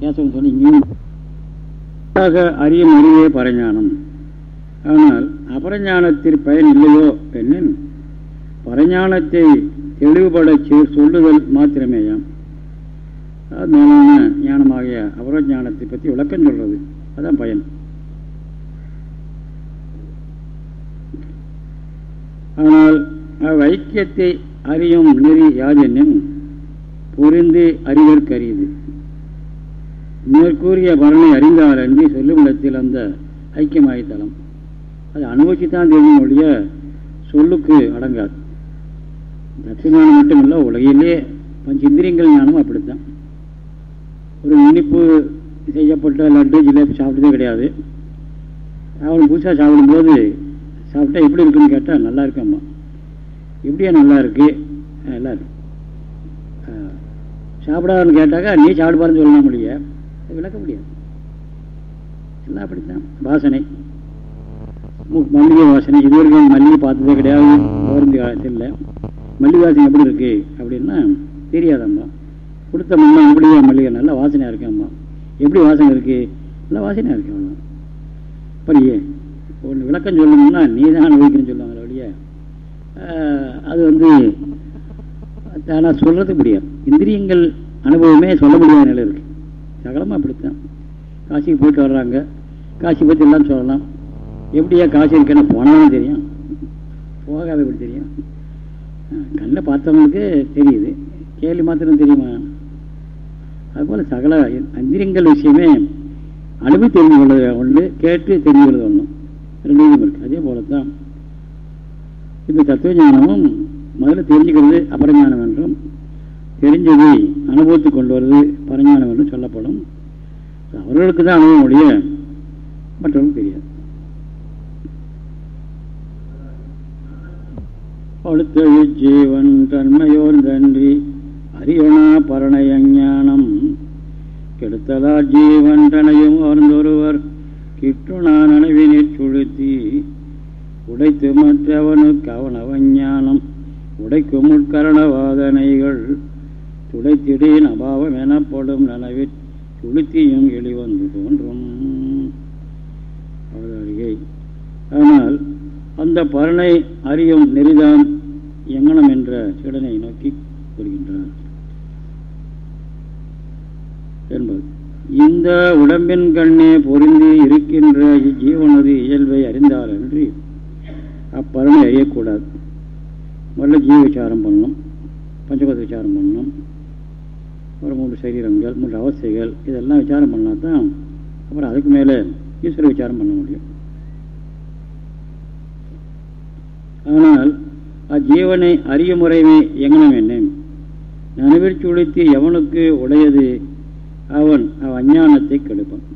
கேசவன் சொல்லி சொன்னீங்க? அறியும் அறிவே பரஞானம். ஆனால் அபரஞானத்தில் பயன் இல்லையோ என்ன? பரஞானத்தை தெளிவுபட சொல்லுதல் மாத்திரமேயாம். அது மேலான ஞானமாகிய அபரஞானத்தை பற்றி விளக்கம் சொல்றது. அதான் பயன். ஆனால் அவ்வைக்கியத்தை அறியும் நெறி யாதென்னும் புரிந்து அறிவற்கரியது மேற்கூறிய பலனை அறிந்தால் சொல்லும் இடத்தில் அந்த ஐக்கியமாய்த்தலம் அது அனுபவிச்சு தான் தெரியும் ஒழிய சொல்லுக்கு அடங்காது. தத்துவஞானம் மட்டுமில்ல உலகிலே பஞ்சந்திரியங்கள் ஞானம் அப்படித்தான். ஒரு இனிப்பு செய்யப்பட்ட லட்டு ஜிலேபி சாப்பிட்டதே கிடையாது. அவன் புதுசாக சாப்பிடும்போது சாப்பிட்டா எப்படி இருக்குன்னு கேட்டால் நல்லா இருக்கம்மா. எப்படியா நல்லா இருக்கு? நல்லா இருக்கு. சாப்பிடாதுன்னு கேட்டாக்கா நீ சாப்பிடுப்பாருன்னு சொல்லலாம் முடிய விளக்க முடியாது. எல்லாம் அப்படித்தான். வாசனை. மல்லிகை வாசனை. இதுவரைக்கும் மல்லிகை பார்த்ததே கிடையாது. ஓரந்தி காலத்தில் மல்லிகை வாசனை எப்படி இருக்கு அப்படின்னா தெரியாதம்மா. கொடுத்த முன்னா அப்படியே மல்லிகை. நல்லா வாசனையாக இருக்கு அம்மா. எப்படி வாசனை இருக்கு? நல்லா வாசனையாக இருக்கு அவ்வளோ அப்படியே ஒன்று விளக்கம் சொல்லணும்னா நீ தான் அனுபவிக்கணும்னு சொல்லுவாங்க அப்படியே அது வந்து ஆனால் சொல்கிறது முடியாது. இந்திரியங்கள் அனுபவமே சொல்ல முடியாத நிலை இருக்குது சகலமாக அப்படித்தான். காசிக்கு போயிட்டு வர்றாங்க. காசி பற்றி எல்லாம் சொல்லலாம். எப்படியா காசி இருக்கேன்னா போனாலும் தெரியும். போகாத எப்படி தெரியும்? கண்ணை பார்த்தவங்களுக்கு தெரியுது. கேள்வி மாத்திரம் தெரியுமா? அதுபோல் சகல அந்திரியங்கள் விஷயமே அனுபவி தெரிந்து கொள்வது ஒன்று கேட்டு தெரிந்து கொள்வது ஒன்று ரெண்டு இருக்குது அதே போல தான் இப்போ தத்துவ ஞானமும் முதல்ல தெரிஞ்சுக்கிறது அபரஞானம் என்றும் தெரிஞ்சதை அனுபவத்தை கொண்டு வருது பரஞானம் என்று சொல்லப்படும். அவர்களுக்கு தான் அனுபவம் ஒழிய மற்றவர்களுக்கு தெரியாது. அடுத்த ஜீவன் தன்மையோர் தன்றி பரணய பரணயஞானம். கெடுத்தலா ஜீவன் தனையும் அவர்ந்தொருவர் கிட்டுணா நனவினை சுழுத்தி உடைத்து மற்றவனுக்கு அவனவஞானம். உடைக்கும் உட்கரணவாதனைகள் துளைத்திடீன் அபாவம் எனப்படும் நனவில் துளுத்தியும் எளிவந்து தோன்றும். அவதாரிகை. ஆனால் அந்த பலனை அறியும் நெறிதான் எங்கனம் என்ற சீடனை நோக்கி கூறுகின்றார். என்பது. இந்த உடம்பின் கண்ணே பொருந்தி இருக்கின்ற இஜீவனது இயல்பை அறிந்தால் அன்றி அப்பலனை அறியக்கூடாது. முதல்ல ஜீவ விசாரம் பண்ணணும் பஞ்சபத விசாரம் பண்ணணும் ஒரு மூன்று சரீரங்கள் மூன்று அவஸ்தைகள் இதெல்லாம் விசாரம் பண்ணால் தான் அப்புறம் அதுக்கு மேலே ஈஸ்வர விசாரம் பண்ண முடியும். ஆனால் அஜீவனை அறிய முறைமை எங்கனம் என்ன? நனவில் சுழித்து எவனுக்கு உடையது? அவன் அவன் அஞ்ஞானத்தை கெடுப்பான்.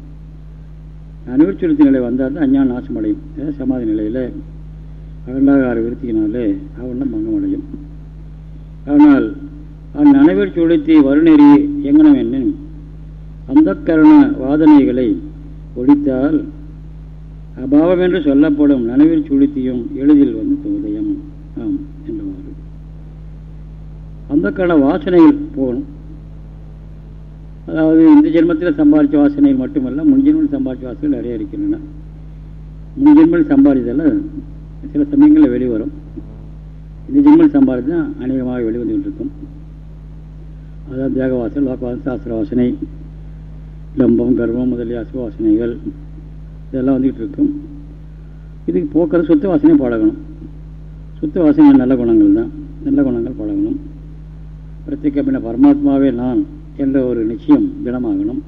நனவில் சுழித்த நிலை வந்தால் தான் அஞ்ஞான நாசமடையும் சமாதி நிலையில் அகண்டாகார விருத்தியினாலே அவன் தான் மங்கமடையும் ஆனால் அந்நனவில் சுழித்தி வருநெறி எங்கனம் என்ன அந்த கரண வாதனைகளை ஒழித்தால் அபாவம் என்று சொல்லப்படும் நனவில் சுழித்தியும் எளிதில் வந்து உதயம் ஆம் என்றவாறு. அந்த கரண வாசனையில் போகணும். அதாவது இந்த ஜென்மத்தில் சம்பாதிச்ச வாசனைகள் மட்டுமல்ல முன்ஜென்மத்தில் சம்பாதிச்ச வாசனைகள் நிறைய இருக்கின்றன. முன்ஜென்மத்தில் சம்பாதித்தெல்லாம் சில சமயங்களில் வெளிவரும். இந்த ஜென்மல் சம்பாதிச்சு தான் அநேகமாக வெளிவந்துகிட்டு இருக்கும். அதாவது வாசனை லோகவாசல் சாஸ்திர வாசனை லம்பம் கர்வம் முதலிய அசுவாசனைகள் இதெல்லாம் வந்துக்கிட்டு இருக்கும். இதுக்கு போக்குற சுத்த வாசனை பழகணும் சுத்த வாசனை நல்ல குணங்கள் தான். நல்ல குணங்கள் பழகணும் பிரத்யேக பின்ன பரமாத்மாவே நான் என்ற ஒரு நிச்சயம் திடமாகணும்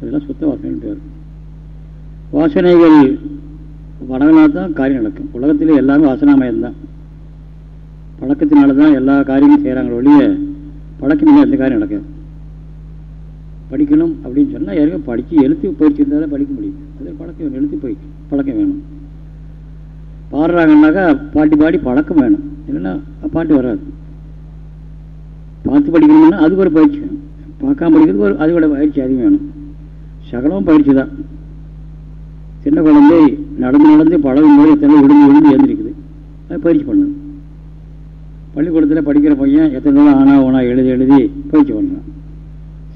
இதெல்லாம் சுத்த வாசனை பேர். வாசனைகள் வடங்கினா தான் காரியம் நடக்கும். உலகத்திலே எல்லாமே வாசனாமயம் தான். பழக்கத்தினால தான் எல்லா காரியமும் செய்கிறாங்களோ ஒழிய பழக்கம் இல்லை எந்த காரியம் நடக்காது படிக்கணும் அப்படின்னு சொன்னால் யாருக்கும் படித்து எழுத்து பயிற்சி இருந்தால் படிக்க முடியும். அதில் பழக்கம் எழுத்து போய் பழக்கம் வேணும். பாடுறாங்கன்னாக்கா பாட்டி பாடி பழக்கம் வேணும். இல்லைன்னா பாட்டு வராது. பார்த்து படிக்கணும்னா அதுக்கு ஒரு பயிற்சி வேணும். பார்க்காம படிக்கிறதுக்கு ஒரு அதுவோட பயிற்சி அதிகம் வேணும். சகலமும் பயிற்சி தான். சின்ன குழந்தை நடந்து நடந்து பழகும் போது எத்தனை விழுந்து விழுந்து எழுந்திருக்குது அது பயிற்சி பண்ணணும். பள்ளிக்கூடத்தில் படிக்கிற பையன் எத்தனை நாள் ஆனா ஓனா எழுதி எழுதி பயிற்சி பண்ணுறான்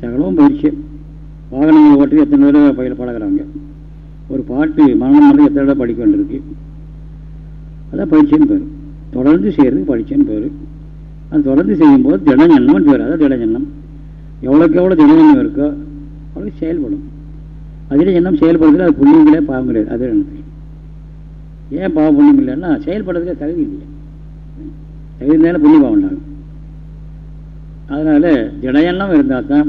சகலமும் பயிற்சி வாகனங்கள் ஓட்டி எத்தனை தடவை பயில பழகிறாங்க. ஒரு பாட்டு மரணம் வந்து எத்தனை தடவை படிக்க வேண்டியிருக்கு. அதான் பயிற்சின்னு பேர். தொடர்ந்து செய்கிறதுக்கு பயிற்சின்னு பேர். அது தொடர்ந்து செய்யும்போது திடஞெண்ணம்னு பேர். அதான் திடஞெண்ணம் எவ்வளோக்கு எவ்வளோ திடஞெண்ணம் இருக்கோ அவ்வளோக்கு செயல்படும். அதில் எண்ணம் செயல்படுறதுல அது புண்ணியங்களே பாவம் கிடையாது. அது எனக்கு ஏன் பாவம் புண்ணியம் இல்லைன்னா செயல்படுறதுக்கு தகுதி இல்லையா. இருந்தாலும் புண்ணிய பாவம் உண்டாகும். அதனால் ஜடையெல்லாம் இருந்தால் தான்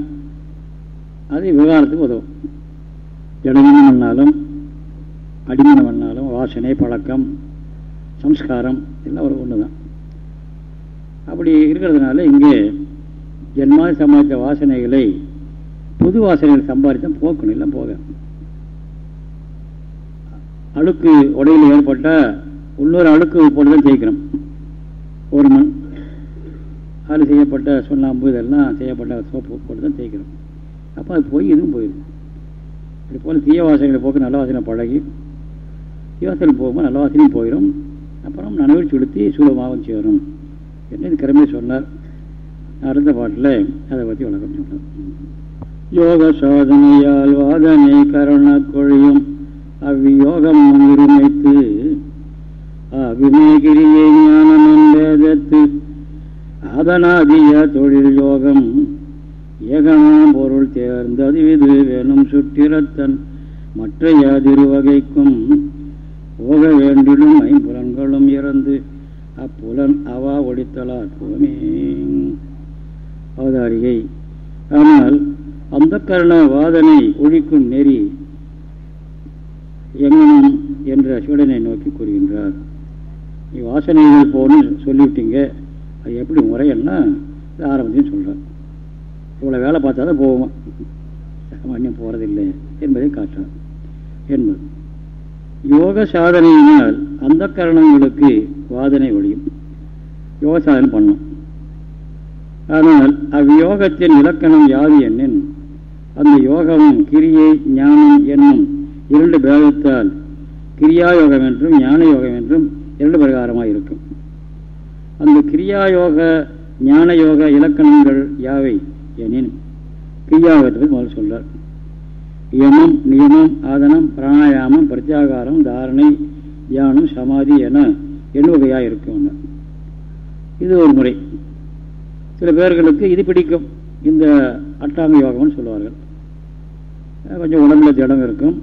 அது விவகாரத்துக்கு உதவும். ஜடமீனம் பண்ணாலும் அடிமீனம் பண்ணாலும் வாசனை பழக்கம் சம்ஸ்காரம் எல்லாம் ஒரு ஒன்று தான் அப்படி இருக்கிறதுனால இங்கே ஜென்மாதி சம்பாதித்த வாசனைகளை புது வாசனைகள் சம்பாதித்தான் போக்கணும் இல்லை போக. அழுக்கு உடையில் ஏற்பட்டால் உள்ளூர் அழுக்கு போட்டு தான் ஜெயிக்கணும். ஒரு மண் அதில் செய்யப்பட்ட சுண்ணாம்பு இதெல்லாம் செய்யப்பட்ட சோப்பு போட்டு தான் தேய்க்கிறோம். அப்போ அது போய் இதுவும் போயிடும். இது போல் தீய வாசனைகளை போக்கு நல்ல வாசனை பழகி தீவாசனை போகும்போது நல்ல வாசனையும் போயிடும். அப்புறம் நனவில் சுடுத்தி சூலமாகவும் சேரும். என்று இது கிரமே சொன்னார். அடுத்த பாட்டில் அதை பற்றி வழக்கம் சொன்னார் யோக சாதனையால் வாதனை கருண கொழியும். அவ்வியோகம் இருமைத்து அபிமேகிரியை ஞானம் அதனாதிய தொழில் யோகம் ஏகனாம் பொருள் தேர்ந்தது இது வேணும் சுற்றிரத்தன் மற்ற யாதிரு வகைக்கும் போக வேண்டிடும் ஐம்புலன்களும் இறந்து அப்புலன் அவா ஒடித்தலார் போமே. அவதாரிகை ஆனால் அந்த கரண வாதனை ஒழிக்கும் நெறி எங்கனும் என்ற சூழனை நோக்கி கூறுகின்றார். வாசனைகள் போகணும்னு சொல்லிவிட்டீங்க. அது எப்படி முறையெல்லாம் ஆரம்பத்தையும் சொல்கிறார் இவ்வளோ வேலை பார்த்தா தான் போவோம் இன்னும் போகிறதில்லை என்பதை காட்டுறார் என்பது. யோக சாதனையினால் அந்த கரணங்களுக்கு வாதனை ஒழியும். யோக சாதனை பண்ணும். ஆனால் அவ்யோகத்தின் இலக்கணம் யாது என்னின்? அந்த யோகமும் கிரியை ஞானம் என்னும் இரண்டு பேதத்தால் கிரியாயோகம் என்றும் ஞான யோகம் என்றும் இரண்டு பிரகாரமாக இருக்கும். அந்த கிரியாயோக ஞான யோக இலக்கணங்கள் யாவை? எனின் கிரியாயோகத்தை முதல் சொல்றார். யமம் நியமம் ஆதனம் பிராணாயாமம் பிரத்யாகாரம் தாரணை தியானம் சமாதி என எண்ணுவகையாக இருக்கும் இது ஒரு முறை. சில பேர்களுக்கு இது பிடிக்கும். இந்த அட்டாங்க யோகம்னு சொல்லுவார்கள். கொஞ்சம் உடம்புல திடம் இருக்கும்.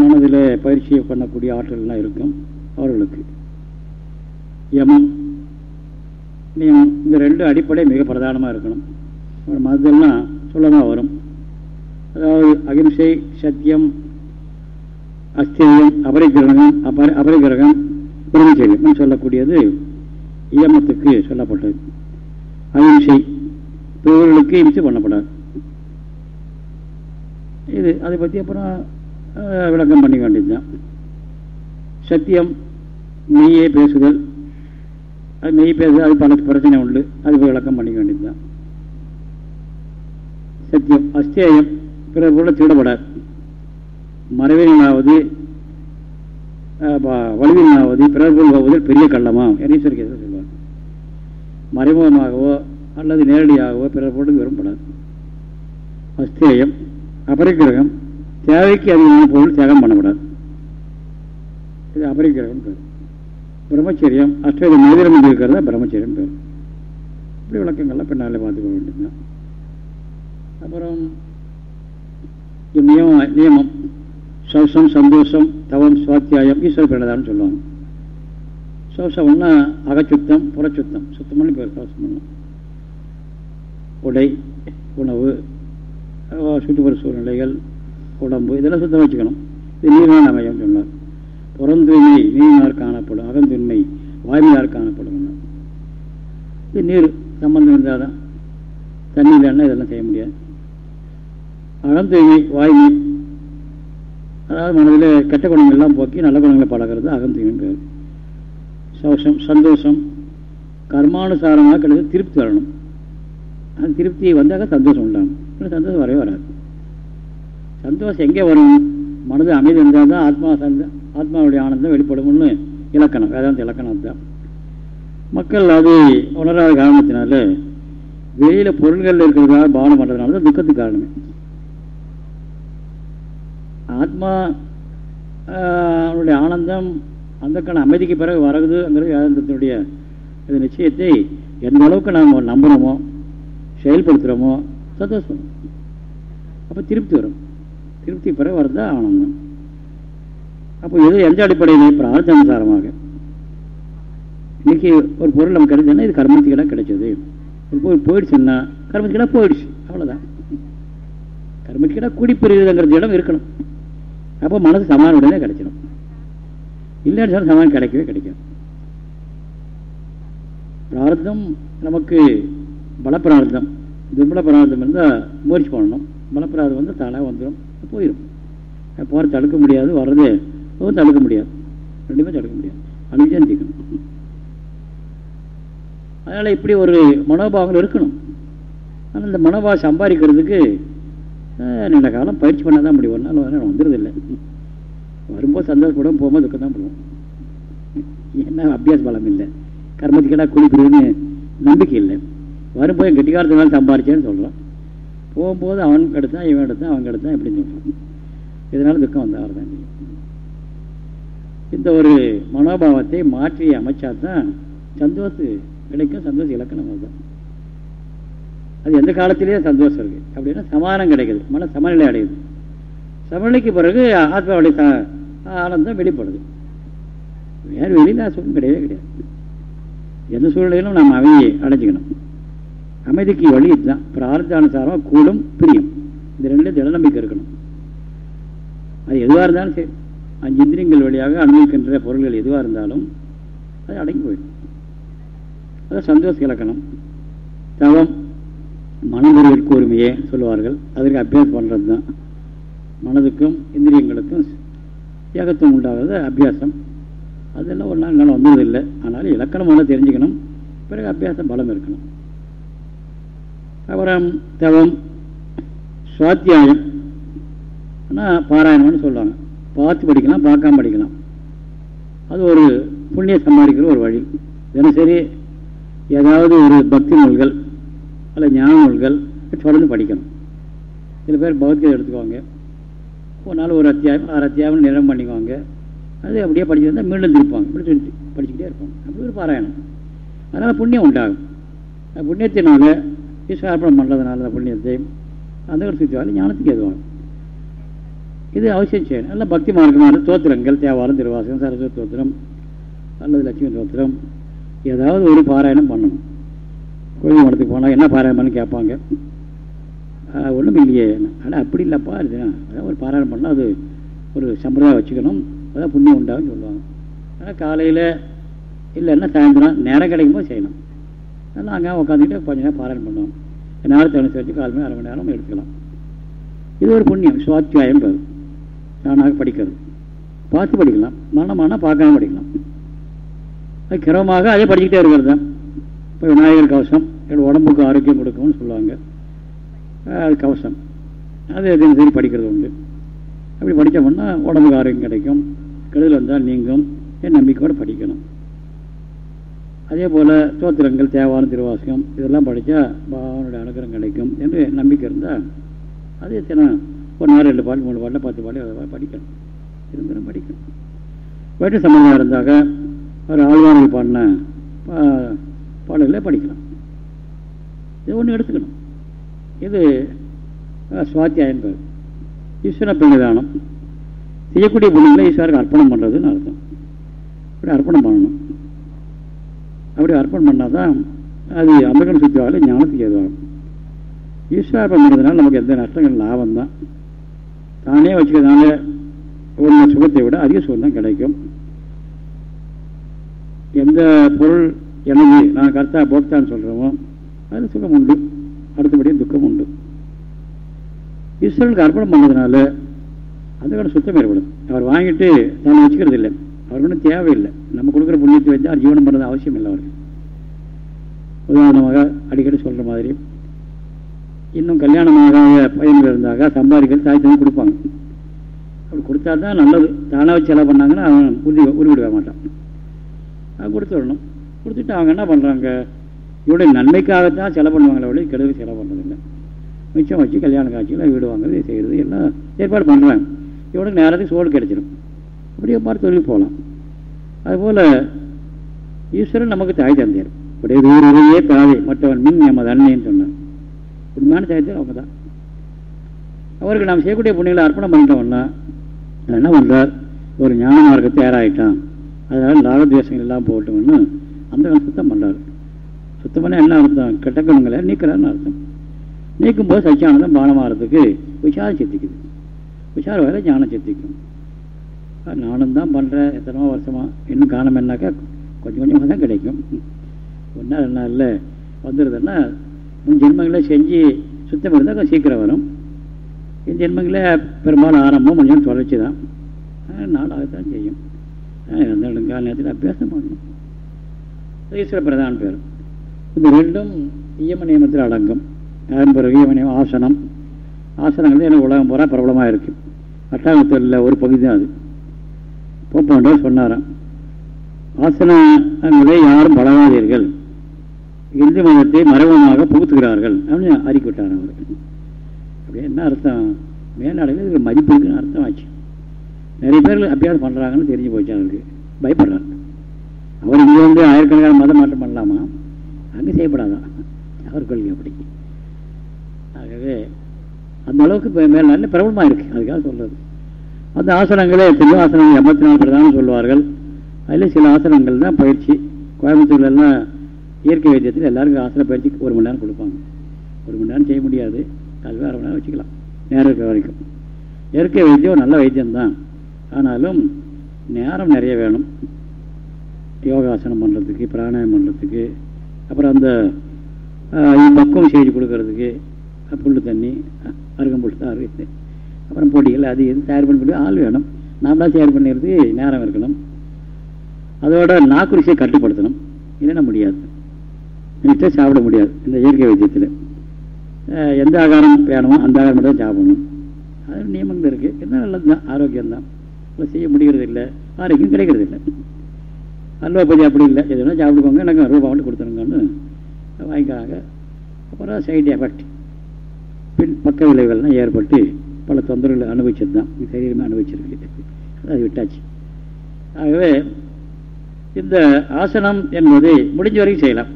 மனதில் பயிற்சியை பண்ணக்கூடிய ஆற்றல்லாம் இருக்கும் அவர்களுக்கு. யமம் நியமம் இந்த ரெண்டு அடிப்படை மிக பிரதானமாக இருக்கணும். மதத்தெல்லாம் சுலமாக வரும். அதாவது அகிம்சை சத்தியம் அஸ்திரியம் அபரிகிரகம் அபரி அபரிகிரகம் பிரம்மச்சரியம் சொல்லக்கூடியது இயமத்துக்கு சொல்லப்பட்டது. அகிம்சை பிறர்களுக்கு இம்சை பண்ணப்படாது. இது அதை பற்றி அப்புறம் விளக்கம் பண்ணிக்க வேண்டியதுதான். சத்தியம் மெய்யே பேசுதல் அது மெய் பேச அது பல பிரச்சனை உண்டு. அது விளக்கம் பண்ணிக்க வேண்டியதுதான். சத்தியம். அஸ்தேயம். பிறர் கூட திருடப்படாது மறைவினாவது வலுவினாவது பிறர் பொருள் போவதில் பெரிய கள்ளமா? ஈஸ்வரி கேச சொல்லுவார். மறைமுகமாகவோ அல்லது நேரடியாகவோ பிறர் போட்டு விரும்பப்படாது அஸ்தேயம். அபரிக்கிரகம். தேவைக்கு அதிகமான பொருள் தியாகம் பண்ணப்படாது. இது அபரிக்கிரகம் பேர். பிரம்மச்சரியம். அஷ்டவித மனிதரம் இருக்கிறதா பிரம்மச்சரியம் பேர். இப்படி விளக்கங்கள்லாம் பின்னாலே பார்த்துக்க வேண்டியதுதான். அப்புறம் நியமம் நியமம். சௌசம் சந்தோஷம் தவம் சுவாத்தியாயம் ஈஸ்வர பிரணதான்னு சொல்லுவாங்க. சௌசம்னா அகச்சுத்தம் புறச்சுத்தம். சுத்தம்னு பேர் சௌசம் பண்ணலாம் உடை உணவு சுற்றுப்புற சூழ்நிலைகள் உடம்பு இதெல்லாம் சுத்தம் வச்சுக்கணும். இது நீரான அமையம் சொன்னார் புறந்தூய்மை நீரினார் காணப்படும் அகந்தூய்மை வாய்மையார் காணப்படும். இது நீர் சம்பந்தம் இருந்தால் தான் தண்ணி இல்லைன்னா இதெல்லாம் செய்ய முடியாது. அகந்தூய்மை வாய்மை அதாவது மனதில் கெட்ட குணங்கள்லாம் போக்கி நல்ல குணங்களை பழகிறது அகந்தூய்மை பேர். சோஷம் சந்தோஷம் கர்மானுசாரமாக கிடையாது திருப்தி வரணும். அந்த திருப்தி வந்தாக சந்தோஷம் உண்டாகும். இல்லை சந்தோஷம் வரவே வராது. சந்தோஷம் எங்கே வரும்? மனது அமைதி இருந்தால் தான் ஆத்மா சந்த ஆத்மாவுடைய ஆனந்தம் வெளிப்படும்னு இலக்கணம் வேதாந்த இலக்கணம் தான். மக்கள் அது உணராத காரணத்தினால வெளியில் பொருள்களில் இருக்கிறதுனால பாவனை பண்ணுறதுனால தான் துக்கத்துக்கு காரணமே. ஆத்மா அவனுடைய ஆனந்தம் அந்தக்கான அமைதிக்கு பிறகு வரகுதுங்கிறது வேதாந்தத்தினுடைய இது நிச்சயத்தை எந்த அளவுக்கு நாம் நம்புகிறோமோ செயல்படுத்துகிறோமோ சந்தோஷம் அப்போ திருப்தி வரும். திருப்தி பிறகு வரதான் ஆனந்தம். அப்போ இது எந்த அடிப்படையில் பிரார்த்தனுசாரமாக இன்னைக்கு ஒரு பொருள் நமக்கு கிடைச்சதுன்னா இது கர்மத்துக்கெல்லாம் கிடைச்சது. ஒரு போய் போயிடுச்சுன்னா கர்மத்துக்கெல்லாம் போயிடுச்சு. அவ்வளோதான் கர்மத்துக்கிடம் குடிப்பிரிவுங்கிற இடம் இருக்கணும். அப்போ மனசு சமான உடனே கிடைச்சிடும் இல்லைன்னு சொன்னால் சமான் கிடைக்கவே கிடைக்கும் பிரார்த்தம் நமக்கு பலப்பிரார்த்தம். துர்பல பிரார்த்தம் இருந்தால் முயற்சி பண்ணணும். பலப்பிரார்த்தம் வந்து தானாக வந்துடும் போயிடும் போகிற தடுக்க முடியாது வர்றது தடுக்க முடியாது. ரெண்டுமே தடுக்க முடியாது. அனுப்பிச்சு அதனால் இப்படி ஒரு மனோபாவங்கள் இருக்கணும். ஆனால் இந்த மனோபாவம் சம்பாதிக்கிறதுக்கு நீண்ட காலம் பயிற்சி பண்ண தான் முடியும். ஒரு நாள் வந்துடுறதில்லை வரும்போது சந்தோஷப்படும் போகும்போது துக்கம் தான் பண்ணுவோம் என்ன அபியாச பலம் இல்லை. கர்மத்துக்கடா குளிக்கிறதுன்னு நம்பிக்கை இல்லை. வரும்போது கெட்டிக்காரத்தினால மேலே சம்பாரிச்சேன்னு சொல்கிறான் போகும்போது அவன் எடுத்தான் இவன் எடுத்தான் அவன் கெடுத்தான் எப்படின்னு சொல்கிறான் இதனால துக்கம் வந்தால் தான் இந்த ஒரு மனோபாவத்தை மாற்றி அமைச்சா தான் சந்தோஷத்து கிடைக்கும் சந்தோஷம் இலக்கணம் அதுதான் அது எந்த காலத்திலேயே சந்தோஷம் இருக்கு. அப்படின்னா சமானம் கிடைக்குது. மன சமநிலை அடையுது. சமநிலைக்கு பிறகு ஆத்மாவுடைய ஆனந்தம் வெளிப்படுது. வேறு வெளியில் சுகம் கிடையவே கிடையாது. எந்த சூழ்நிலையிலும் நாம் அமைதியை அடைஞ்சிக்கணும். அமைதிக்கு வழி இதுதான். பிரார்த்தானுசாரமாக கூடும் பிரியும். இந்த ரெண்டு திடநம்பிக்கை இருக்கணும். அது எதுவாக இருந்தாலும் சரி. அஞ்சு இந்திரியங்கள் வழியாக அனுபவிக்கின்ற பொருள்கள் எதுவாக இருந்தாலும் அது அடங்கி போயிடும். அது சந்தோஷ இலக்கணம். தவம் மனமுருவிற்கு உரிமையே சொல்லுவார்கள். அதற்கு அபியாசம் பண்ணுறது தான் மனதுக்கும் இந்திரியங்களுக்கும் ஏகத்துவம் உண்டாகிறது. அபியாசம். அதெல்லாம் ஒரு நாள் நாள் வந்ததில்லை ஆனாலும் இலக்கணம் ஒன்று தெரிஞ்சுக்கணும். பிறகு அபியாசம் பலம் இருக்கணும். அப்புறம் தவம் சுவாத்தியாயம். ஆனால் பாராயணம்னு சொல்லுவாங்க. பார்த்து படிக்கலாம் பார்க்காம படிக்கலாம். அது ஒரு புண்ணிய சம்பாதிக்கிற ஒரு வழி. தினசரி ஏதாவது ஒரு பக்தி நூல்கள் அல்ல ஞான நூல்கள் தொடர்ந்து படிக்கணும். சில பேர் பௌத்தியம் எடுத்துக்குவாங்க. ஒரு நாள் ஒரு அத்தியாயம் ஆறு அத்தியாயம் நிறம் பண்ணிக்குவாங்க. அது அப்படியே படிச்சு வந்தால் மீண்டும் திருப்பாங்க இப்படி சொல்லி படிச்சுக்கிட்டே இருப்பாங்க. அப்படி ஒரு பாராயணம். அதனால் புண்ணியம் உண்டாகும். புண்ணியத்தினால ஈஸ்வரார்ப்பணம் பண்ணுறதுனால அந்த புண்ணியத்தை அந்த ஒரு சுற்றிவாலும் ஞானத்துக்கு எதுவாகும் இது அவசியம் செய்யணும் நல்ல பக்தி மார்க்கமான தோத்திரங்கள் தேவாரம் திருவாசகம் சரஸ்வதி தோத்திரம் அல்லது லட்சுமி தோத்திரம் ஏதாவது ஒரு பாராயணம் பண்ணணும். கோயில் மடத்துக்கு போனால் என்ன பாராயணம் பண்ணு கேட்பாங்க ஒன்றும் இல்லையே. ஆனால் அப்படி இல்லைப்பா இதுனா அதான் ஒரு பாராயணம் பண்ணால் அது ஒரு சம்பிரதாயம் வச்சுக்கணும். அதான் புண்ணியம் உண்டாகும் சொல்லுவாங்க. ஆனால் காலையில் இல்லைன்னா சாயந்தரம் நேரம் கிடைக்கும் போது செய்யணும். அதனால் அங்கே உட்காந்துக்கிட்டு கொஞ்சம் நேரம் பாராயணம் பண்ணுவோம் நேரத்தை அனுசரித்து கால் மணி அரை மணி நேரம் எடுத்துக்கலாம். இது ஒரு புண்ணியம். சுவாத்தியாயம் பெறும் தானாக படிக்கிறது பார்த்து படிக்கலாம். மரணமானால் பார்க்காம படிக்கலாம். அது கிரமமாக அதே படிச்சுக்கிட்டே இருக்கிறது தான். இப்போ விநாயகர் கவசம் உடம்புக்கு ஆரோக்கியம் கொடுக்கும்னு சொல்லுவாங்க. அது கவசம். அது தினசரி படிக்கிறது உண்டு. அப்படி படித்தோம்னா உடம்புக்கு ஆரோக்கியம் கிடைக்கும். கெடுதல் வந்தால் நீங்கும். என் நம்பிக்கையோடு படிக்கணும். அதே போல் தோத்திரங்கள் தேவாரம் திருவாசகம் இதெல்லாம் படித்தா பாவனுடைய அனுகிரகம் கிடைக்கும் என்று நம்பிக்கை இருந்தால் அதே தினம் ஒரு நாலு ரெண்டு பாட்டு மூணு பாட்டில் பத்து பாட்டு படிக்கணும். இருந்தாலும் படிக்கணும். வயிற்று சம்பந்தமாக இருந்தாக்க ஒரு ஆழ்வார்கள் பாடின பாடல்களை படிக்கலாம். இது ஒன்று எடுத்துக்கணும். இது சுவாத்தியாயம் பேர் ஈஸ்வர பிரணிதானம் செய்யக்கூடிய புண்ணியங்களை ஈஸ்வருக்கு அர்ப்பணம் பண்ணுறதுன்னு அர்த்தம். அப்படி அர்ப்பணம் பண்ணணும். அப்படி அர்ப்பணம் பண்ணால் தான் அது அமிர்தம் சுற்றி வாழ ஞானத்துக்கு எதுவாகும் ஈஸ்வரப்பம் பண்ணுறதுனால நமக்கு எந்த நஷ்டங்கள் லாபம் தான் தானே வச்சுக்கிறதுனால உள்ள சுகத்தை விட அதிக சுகம் தான் கிடைக்கும். எந்த பொருள் எனக்கு நான் கர்த்தா போக்தான்னு சொல்கிறோமோ அதில் சுகம் உண்டு. அடுத்தபடியும் துக்கம் உண்டு. ஈஸ்வரனுக்கு அர்ப்பணம் பண்ணதுனால அதுக்கான சுத்தம் ஏற்படும். அவர் வாங்கிட்டு தான் வச்சுக்கிறது இல்லை அவருக்கு ஒன்றும் தேவையில்லை. நம்ம கொடுக்குற புண்ணியத்தை வச்சு அவர் ஜீவனம் பண்ணுறது அவசியம் இல்லை அவருக்கு. உதாரணமாக அடிக்கடி சொல்கிற மாதிரி இன்னும் கல்யாணமாக பையன்கள் இருந்தாக்கா சம்பாதிக்கிறது தாய் தந்தை கொடுப்பாங்க. அப்படி கொடுத்தா தான் நல்லது. தானாக வச்சு செலவு பண்ணாங்கன்னா அவன் உறுதி உருவிடுவே மாட்டான். அது கொடுத்துடணும் கொடுத்துட்டு அவங்க என்ன பண்ணுறாங்க இவருடைய நன்மைக்காகத்தான் செலவு பண்ணுவாங்களே விட கெடுதல் செலவு பண்ணுறதில்லை மிச்சம் வச்சு கல்யாண காட்சியில் வீடு வாங்குறது செய்கிறது எல்லாம் ஏற்பாடு பண்ணுறாங்க இவனுக்கு நேரத்துக்கு சோடு கிடைச்சிடும் அப்படியே மாதிரி தொழில் போகலாம். அதுபோல் ஈஸ்வரன் நமக்கு தாய் தந்தையர். உடைய உயிரையே தாவை மற்றவன் மின் நமது அன்னைன்னு சொன்னான் உண்மையான தாய் அவங்க தான் அவருக்கு நாம் செய்யக்கூடிய புண்ணியங்களை அர்ப்பணம் பண்ணிட்டோம்னா என்ன பண்ணுறார் ஒரு ஞான மார்க்கத்தை தயாராகிட்டான் அதனால் லாகத்வேஷங்கள் எல்லாம் போட்டோம்னு அந்த காலம் சுத்தம் பண்ணுறாரு சுத்தம் பண்ணால் என்ன அர்த்தம்? கெட்ட குணங்களை நீக்கிறான்னு அர்த்தம். நீக்கும்போது சச்சியானந்தம் பானமாகறதுக்கு விசாரம் சித்திக்குது. விசார வேலை ஞானம் சித்திக்கும். நானும் தான் பண்ணுறேன் எத்தனோ வருஷமாக இன்னும் காணம் என்னாக்கா? கொஞ்சம் கொஞ்சமாக தான் கிடைக்கும். ஒன்றா ரெண்டு நாளில் வந்துடுதுன்னா முன் ஜென்மங்களை செஞ்சு சுத்தம் இருந்தால் கொஞ்சம் சீக்கிரம் வரும். இந்த ஜென்மங்களில் பெரும்பாலும் ஆரம்பம் கொஞ்சம் தொடர்ச்சி தான். நாளாகத்தான் செய்யும். எந்த கால நேரத்தில் அபியாசம் பண்ணணும் ஈஸ்வர பிரதான பேர். இந்த ரெண்டும் இயம நியமத்தில் அடங்கும். அதன் பிறகு இயம நியமம் ஆசனம். ஆசனங்கள் எனக்கு உலகம் பூரா பிரபலமாக இருக்குது அட்டாங்கத்தில் ஒரு பகுதி தான் அது. போப்பாண்டவர் சொன்னாராம். ஆசனங்களை யாரும் பழகாதீர்கள் இந்து மதத்தை மரபமாக புகுத்துகிறார்கள் அப்படின்னு அறிக்கிவிட்டார் அவர். அப்படியே என்ன அர்த்தம்? மேலாளர்கள் இதுக்கு மதிப்பு இருக்குன்னு அர்த்தம் ஆச்சு நிறைய பேர் அப்படியாவது பண்ணுறாங்கன்னு தெரிஞ்சு போச்சு அவருக்கு. பயப்படுறாங்க. அவர் இங்கே வந்து ஆயிரக்கணக்கான மதம் மாற்றம் பண்ணலாமா? அங்கே செய்யப்படாதான் அவர் கொள்கை அப்படி. ஆகவே அந்த அளவுக்கு இப்போ மேல் நல்ல பிரபலமாக இருக்குது அதுக்காக சொல்கிறது அந்த ஆசனங்களே எத்தனையோ ஆசனங்கள் எண்பத்தி நாலு பிரதானம் சொல்லுவார்கள் அதில் சில ஆசனங்கள் தான் பயிற்சி கோயம்புத்தூர்லாம் இயற்கை வைத்தியத்தில் எல்லாருக்கும் ஆசன பயிற்சி ஒரு மணி நேரம் கொடுப்பாங்க. ஒரு மணி நேரம் செய்ய முடியாது. அதுவே அரை மணி நேரம் வச்சுக்கலாம். நேரம் வரைக்கும். இயற்கை வைத்தியம் நல்ல வைத்தியம்தான். ஆனாலும் நேரம் நிறைய வேணும். யோகாசனம் பண்ணுறதுக்கு பிராணாயம் பண்ணுறதுக்கு அப்புறம் அந்த பக்குவம் செய்து கொடுக்கறதுக்கு புல் தண்ணி அருகம்புல் தான் அருகத்து அப்புறம் பொடிகள் அது இது தயார் பண்ணி ஆள் வேணும். நாமளாக தயார் பண்ணிடுறது நேரம் இருக்கணும். அதோட நாக்குரிசியை கட்டுப்படுத்தணும். இல்லைன்னா முடியாது. நீட்டாக சாப்பிட முடியாது இந்த இயற்கை வைத்தியத்தில். எந்த ஆகாரம் வேணுமோ அந்த ஆகாரம் மட்டும் தான் சாப்பிடணும். அது நியமங்கள் இருக்குது என்ன நல்லது தான் ஆரோக்கியம்தான் இல்லை செய்ய முடிகிறது இல்லை. ஆரோக்கியம் கிடைக்கிறது இல்லை. அல்வாபதி அப்படி இல்லை. எதுனா சாப்பிடுவாங்க எனக்கு ரூபா மட்டும் கொடுத்துருங்கன்னு வாங்கிக்கிறாங்க அப்புறம் சைடு எஃபெக்ட் பின் பக்க விளைவுகள்லாம் ஏற்பட்டு பல தொந்தரவுகளை அனுபவிச்சது தான். சரீரமே அனுபவிச்சிருக்கு. அது விட்டாச்சு. ஆகவே இந்த ஆசனம் என்பது முடிஞ்ச வரைக்கும் செய்யலாம்.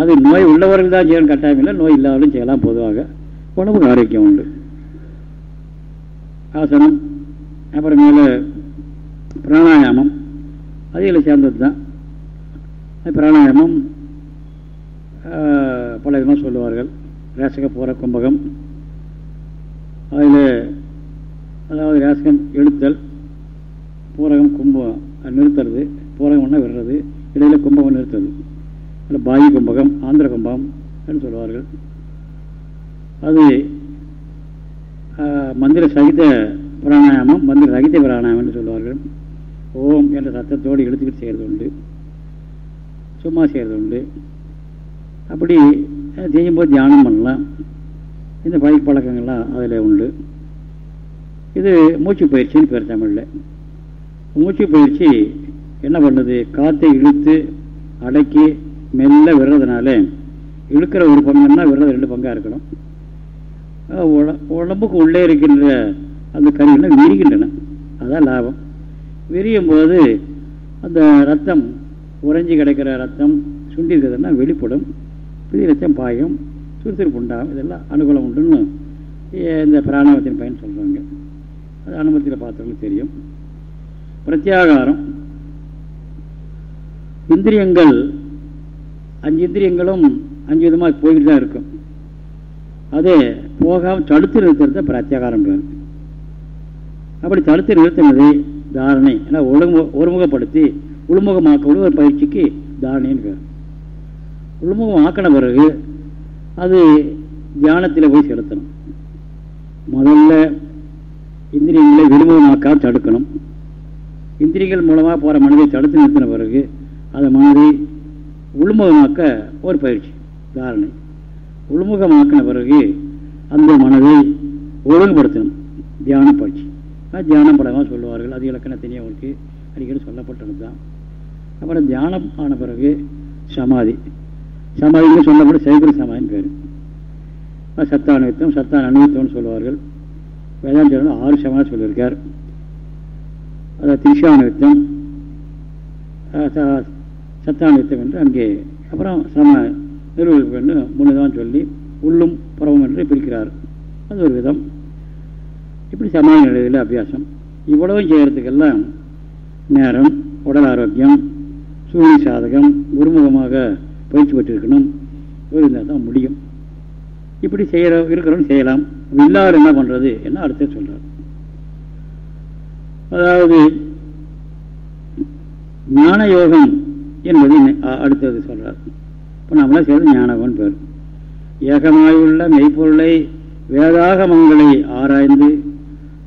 அது நோய் உள்ளவர்கள் தான் செய்யணும் கட்டாயம் இல்லை. நோய் இல்லாதவர்களும் செய்யலாம் பொதுவாக. உணவுக்கு ஆரோக்கியம் உண்டு. ஆசனம் அப்புறமேல பிராணாயாமம் அதில் சேர்ந்தது தான். பிராணாயாமம் பல விதமாக சொல்லுவார்கள். ரேசக போகிற கும்பகம் அதில் அதாவது ரேசகம் எழுத்தல் பூரகம் கும்பம் நிறுத்துறது. பூரகம் ஒன்றா விடுறது. இடையில கும்பகம் நிறுத்துறது. பாயி கும்பகம் ஆந்திர கும்பகம் என்று சொல்லுவார்கள் அது மந்திர சகித பிராணாயாமம் மந்திர சகித பிராணாயாமம் என்று சொல்லுவார்கள் ஓம் என்ற சத்தத்தோடு இழுத்துக்கிட்டு செய்கிறது உண்டு சும்மா செய்கிறது உண்டு அப்படி செய்யும்போது தியானம் பண்ணலாம். இந்த பழக்க பழக்கங்கள்லாம் அதில் உண்டு. இது மூச்சு பயிற்சின்னு பேர் தமிழில். மூச்சு பயிற்சி என்ன பண்ணுது? காற்றை இழுத்து அடக்கி மெல்ல விடுறதுனால இழுக்கிற ஒரு பங்குன்னா விடுறது ரெண்டு பங்காக இருக்கணும். உடம்புக்கு உள்ளே இருக்கின்ற அந்த கருவிகள் விரிகின்றன. அதான் லாபம். விரியும் போது அந்த ரத்தம் உறைஞ்சி கிடைக்கிற ரத்தம் சுண்டி இருக்கிறதுனா வெளிப்படும். புதிய ரத்தம் பாயும் சுறுசுறுப்பு உண்டாகும். இதெல்லாம் அனுகூலம் உண்டுன்னு இந்த பிராணவத்தின் பயன் சொல்கிறாங்க அது அனுபவத்தில் பார்த்தவங்களுக்கு தெரியும். பிரத்யாகாரம். இந்திரியங்கள் அஞ்சு இந்திரியங்களும் அஞ்சு விதமாக போய்கிட்டு தான் இருக்கும். அது போகாமல் தடுத்து நிறுத்துறது பிரத்யாகாரம் பேர். அப்படி தடுத்து நிறுத்தினது தாரணை. ஏன்னா ஒழுங்கு ஒருமுகப்படுத்தி உள்முகமாக்க ஒரு பயிற்சிக்கு தாரணைன்னு பேர். உள்முகம் ஆக்கின பிறகு அது தியானத்தில் போய் செலுத்தணும். முதல்ல இந்திரியங்களை விடுமுகமாக்காமல் தடுக்கணும். இந்திரியங்கள் மூலமாக போகிற மனதை தடுத்து நிறுத்தின பிறகு அதை மனதை உள்முகமாக்க ஒரு பயிற்சி தாரணை. உள்முகமாக்கின பிறகு அந்த மனதை ஒழுங்குபடுத்தணும். தியான பயிற்சி. தியானம் படமாக சொல்லுவார்கள். அது இலக்கணத்தினே அவருக்கு அடிக்கடி சொல்லப்பட்டது தான். அப்புறம் தியானம் ஆன பிறகு சமாதி. சமாதிக்கு சொல்லப்பட்ட சைக்கிள் சமாதின்னு பேர். சத்தானுவித்தம் சத்தான் அனுபவித்தம்னு சொல்லுவார்கள். வேதாந்தம் ஆறு சமாதி சொல்லியிருக்கார். அதாவது திருஷானுத்தம் சத்தானித்தம் என்று அங்கே அப்புறம் சம நிறுவனம் என்று முன்னதான் சொல்லி உள்ளும் புறவும் என்று பிரிக்கிறார். அது ஒரு விதம். இப்படி சமாதி நிலையில் அபியாசம். இவ்வளவும் செய்கிறதுக்கெல்லாம் நேரம் உடல் ஆரோக்கியம் சூழ்நிலை சாதகம் குருமுகமாக பயிற்சி பெற்றிருக்கணும். இருந்தால் தான் முடியும். இப்படி செய்கிற இருக்கிறவன் செய்யலாம். இல்லாத என்ன பண்ணுறது என்ன அடுத்த சொல்கிறார் அதாவது ஞான யோகம் என்பதை அடுத்தது சொல்கிறார் இப்போ நம்மளாம் சேர்ந்து ஞானவன் பேர். ஏகமாயுள்ள மெய்ப்பொருளை வேதாகமங்களை ஆராய்ந்து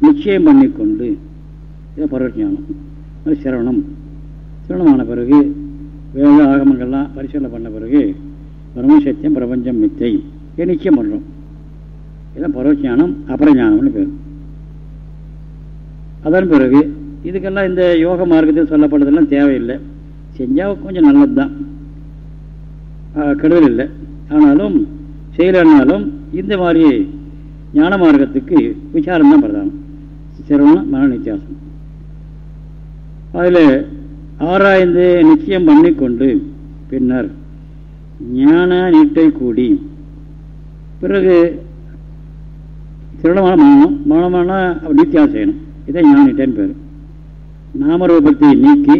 நிச்சயம் பண்ணிக்கொண்டு இதை பரவஞானம் அது சிரவணம். சிரவணமான பிறகு வேத ஆகமங்கள்லாம் பரிசீலனை பண்ண பிறகு பரமசத்தியம் பிரபஞ்சம் மித்தை இதை நிச்சயம் பண்ணுறோம். இதான் பரவஞானம் அபரஞானம்னு பேர். அதன் பிறகு இதுக்கெல்லாம் இந்த யோக மார்க்கத்தில் சொல்லப்பட்டதெல்லாம் தேவையில்லை. செஞ்சால் கொஞ்சம் நல்லது தான் கெடுதல் இல்லை ஆனாலும் செய்யலைன்னாலும் இந்த மாதிரி ஞான மார்க்கத்துக்கு விசாரம் தான் பிரதானம். சிரவணம் மன நித்தியாசம் அதில் ஆராய்ந்து நிச்சயம் பண்ணிக்கொண்டு பின்னர் ஞான நீட்டை கூடி பிறகு திருடமான மௌனம் மௌனமான நித்தியாசம் செய்யணும் இதை ஞான நீட்டைன்னு பேர். நாமரூபத்தை நீக்கி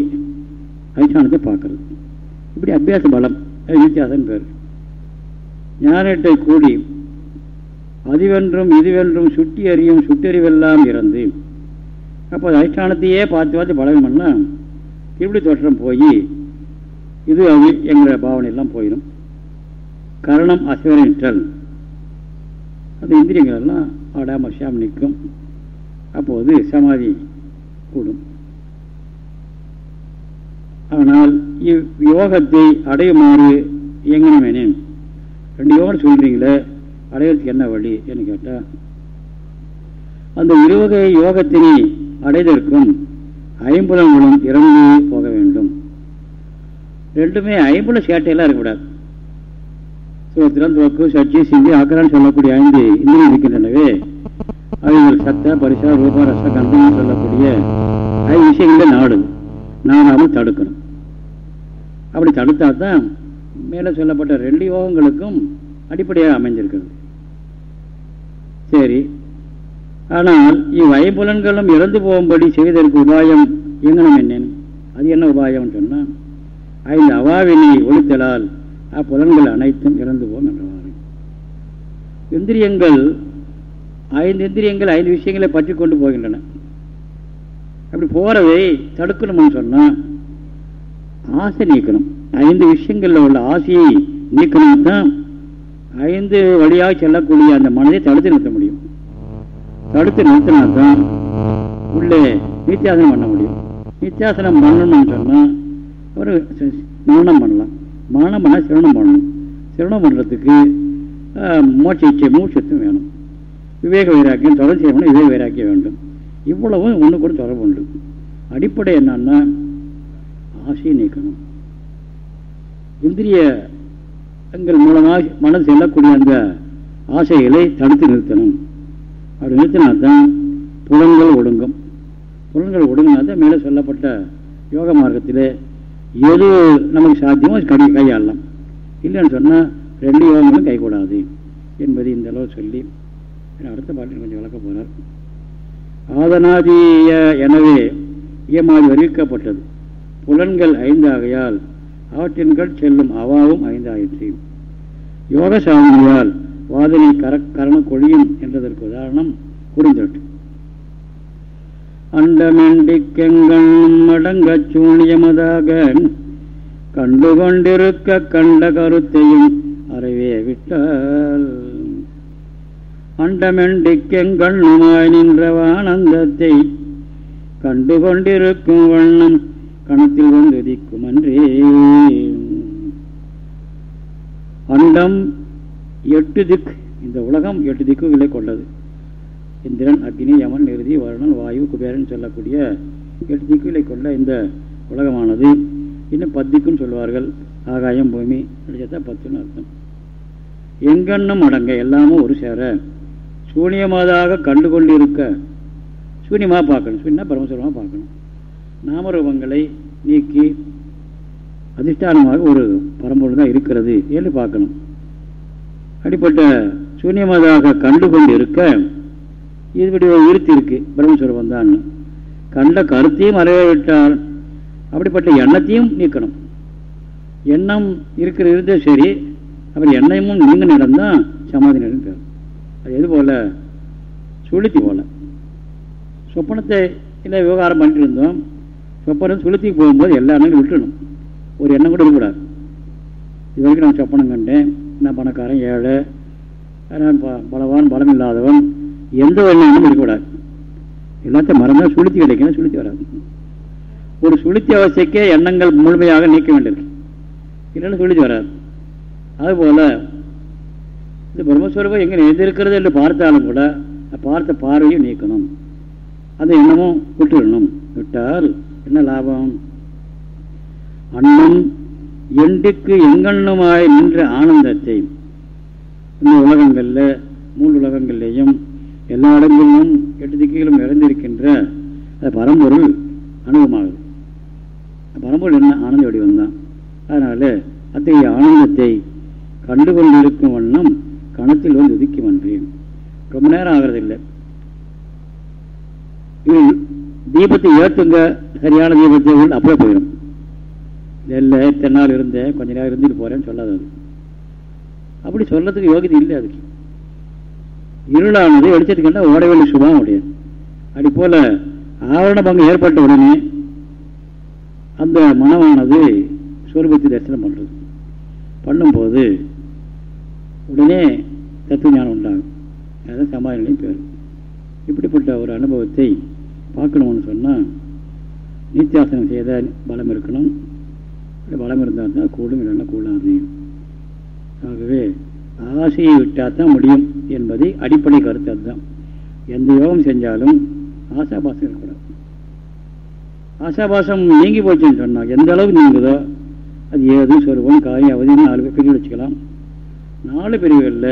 அதிஷ்டானத்தை பார்க்கறது. இப்படி அபியாச பலம் வித்தியாசம் பேர். ஞானத்தை கூடி அதுவென்றும் இதுவென்றும் சுட்டி அறியும் சுட்டறிவெல்லாம் இறந்து. அப்போ அதிஷ்டானத்தையே பார்த்து பார்த்து பழகம் பண்ணால் திருப்பி தோற்றம் போய் இது அது என்கிற பாவனையெல்லாம் போயிடும் கரணம் அசுவரின்றல் அந்த இந்திரியங்கள் எல்லாம் ஆடாம சாம் நிற்கும். அப்போது சமாதி கூடும். ஆனால் இவ்யோகத்தை அடையுமாறு இயங்கணுமேனேன் ரெண்டு யோகம் சொல்றீங்களே அடையிறதுக்கு என்ன வழி என்று கேட்டால் அந்த இருவகை யோகத்தினை அடைதற்கும் ஐம்புலங்களும் இறந்து போக வேண்டும். ரெண்டுமே ஐம்புல சேட்டையெல்லாம் இருக்கக்கூடாது. சுகத்திரம் தோக்கு சச்சி சிந்தி ஆக்கரான்னு சொல்லக்கூடிய ஐந்து இந்திரியம் இருக்கின்றனவே அவைகள் சத்த பரிசா ரூபா ரச கந்தம் சொல்லக்கூடிய ஐந்து விஷயங்கள நாடு அதை தடுக்கணும். அப்படி தடுத்தா தான் மேலே சொல்லப்பட்ட ரெண்டு யோகங்களுக்கும் அடிப்படையாக அமைஞ்சிருக்கிறது. சரி. ஆனால் இவ்வயபுலன்களும் இறந்து போகும்படி செய்வதற்கு உபாயம் எங்கனம் என்னேன்? அது என்ன உபாயம்னு சொன்னால் ஐந்து அவாவினை ஒழித்தலால் அப்புலன்கள் அனைத்தும் இறந்து போகும் என்றவாறு. இந்திரியங்கள் ஐந்து இந்திரியங்கள் ஐந்து விஷயங்களை பற்றி கொண்டு போகின்றன. அப்படி போறதை தடுக்கணும்னு சொன்னால் ஆசை நீக்கணும். ஐந்து விஷயங்களில் உள்ள ஆசையை நீக்கணும் தான் ஐந்து வழியாக செல்லக்கூடிய அந்த மனதை தடுத்து நிறுத்த முடியும். தடுத்து நிறுத்தினா தான் உள்ளே நித்தியாசனம் பண்ண முடியும். நித்தியாசனம் பண்ணணும்னு சொன்னால் ஒரு மரணம் பண்ணலாம். மரணம் பண்ணால் சிரவணம் பண்ணணும். சிரவணம் பண்ணுறதுக்கு மோட்ச இச்சை மூச்சத்தும் வேணும். விவேக வைராக்கியம் தொடர்ச்சி செய்யணும் விவேக வைராக்கியம் வேண்டும். இவ்வளவும் ஒன்று கூட தொடர்பு உண்டு அடிப்படை என்னன்னா ஆசையை நீக்கணும். இந்திரியங்கள் மூலமாக மனது செல்லக்கூடிய அந்த ஆசைகளை தடுத்து நிறுத்தணும். அப்படி நிறுத்தினா தான் புலன்கள் ஒடுங்கும். புலன்கள் ஒடுங்கினா தான் மேலே சொல்லப்பட்ட யோக மார்க்கத்தில் எது நமக்கு சாத்தியமோ கை கையாளலாம். இல்லைன்னு சொன்னால் ரெண்டு யோகங்களும் கைகூடாது என்பதை இந்த அளவு சொல்லி அடுத்த பாட்டில் கொஞ்சம் விளக்க போனார் ஆதனாதீய எனவே இயமாதி அறிவிக்கப்பட்டது. புலன்கள் ஐந்தாகையால் அவற்றின்கள் செல்லும் அவாவும் ஐந்தாயிற்று. யோக சாமியால் வாதனை கர கரண கொழியும் என்றதற்கு உதாரணம் குறிந்தட்டு. அண்டமெண்டிக்கெங்கண்ணும் அடங்கச் சூனியமதாக கண்டுகொண்டிருக்க கண்ட கருத்தையும் அறவே விட்டால் அண்டமெண்டிக்கெங்கண்ணுமாய் நின்றவானந்தத்தை கண்டுகொண்டிருக்கும் வண்ணம் கணத்தில் வந்து அன்றே. அண்டம் எட்டு திக்கு இந்த உலகம் எட்டு திக்குகளை கொண்டது. இந்திரன் அக்னி யமன் நிறுதி வருணன் வாயு குபேரன் சொல்லக்கூடிய எட்டு திக்குகளை கொண்ட இந்த உலகமானது. இன்னும் பத்திக்குன்னு சொல்வார்கள். ஆகாயம் பூமி அடிச்சா பத்துன்னு அர்த்தம். எங்கன்னும் அடங்க எல்லாமும் ஒரு சேர. சூனியமாதாக கண்டு கொண்டு இருக்க சூன்யமாக பார்க்கணும். சூன்யமா பரமஸ்வரமாக பார்க்கணும். நாமரூபங்களை நீக்கி அதிஷ்டானமாக ஒரு பரம்பொருள் தான் இருக்கிறது. என்று பார்க்கணும். அப்படிப்பட்ட சூன்யமாதாக கண்டு கொண்டு இருக்க இதுபடி ஒரு விருத்தி இருக்கு. பிரம்மஸ்வரூபம் தான் கண்ட கருத்தையும் விட்டால் அப்படிப்பட்ட எண்ணத்தையும் நீக்கணும். எண்ணம் இருக்கிற இருந்தே சரி அப்புறம் எண்ணமும் நீங்க நடந்தால் சமாதி நிலம் இது அது எது போல? சுளுத்தி போல. சொப்பனத்தை இல்லை விவகாரம் பண்ணிட்டு இருந்தோம் சொப்பனம் சுளுத்திக்கு போகும்போது எல்லா எண்ணங்களும் விட்டுணும் ஒரு எண்ணம் கூட இருக்கக்கூடாது. இது வரைக்கும் நான் சொப்பனம் கண்டேன். நான் பணக்காரன் ஏழை நான் பலவான் பலம் இல்லாதவன் எந்த ஒரு எண்ணமும் இருக்கக்கூடாது. எல்லாத்தையும் மறந்தால் சுளுத்தி கிடைக்கணும் சுளுத்தி வராது. ஒரு சுளுத்தி அவசியக்கே எண்ணங்கள் முழுமையாக நீக்க வேண்டியிருக்கு இல்லைன்னு சுளுத்தி வராது. அதுபோல் இந்த பிரம்மஸ்வரூபம் எங்கே எழுந்திருக்கிறது என்று பார்த்தாலும் கூட பார்த்த பார்வையும் நீக்கணும். அந்த எண்ணமும் விட்டுவிடணும் விட்டால் என்ன லாபம்? அண்ணம் எண்டுக்கு எங்கண்ணுமாய் நின்ற ஆனந்தத்தை. இந்த உலகங்களில் மூன்று உலகங்கள்லேயும் எல்லா இடங்களிலும் எட்டு திக்கிலும் இறந்திருக்கின்ற பரம்பொருள் அனுபவமாகுது. பரம்பொருள் என்ன? ஆனந்த வடிவம் தான் அதனால அத்தகைய ஆனந்தத்தை கண்டுகொண்டிருக்கும் வண்ணம் கணத்தில் வந்து ஒதுக்கி வந்தேன். ரொம்ப நேரம் ஆகிறதில்லை. தீபத்தை ஏற்றுங்க. சரியான தீபத்தை அப்படியே போயிடும் இல்லை இத்தனை நாள் இருந்தேன். கொஞ்ச நேரம் இருந்துட்டு போறேன்னு சொல்லாது அது. அப்படி சொல்றதுக்கு யோகிதை இல்லை அதுக்கு. இருளானது வெளிச்சத்துக்கு ஓடவேலி சுபம் முடியாது அப்படி போல ஆவரண பங்கு ஏற்பட்ட உடனே அந்த மனமானது சுவர்பத்தி தரிசனம் பண்ணுறது பண்ணும்போது உடனே தத்துவ ஞானம் உண்டாகும். அதுதான் சமாதிலையும் பேர். இப்படிப்பட்ட ஒரு அனுபவத்தை பார்க்கணும்னு சொன்னால் நித்தியாசனம் செய்த பலம் இருக்கணும். பலம் இருந்தால் தான் கூடும் இல்லைன்னா கூடாது. ஆகவே ஆசையை விட்டால் தான் முடியும் என்பதை அடிப்படை கருத்து அதுதான். எந்த யோகம் செஞ்சாலும் ஆசாபாசம் இருக்கக்கூடாது ஆசாபாசம் நீங்கி போச்சுன்னு சொன்னால் எந்த அளவுக்கு நீங்குதோ அது ஏது சொருவம் காய் அவதி நாலு பிரிவு வச்சுக்கலாம். நாலு பிரிவுகளில்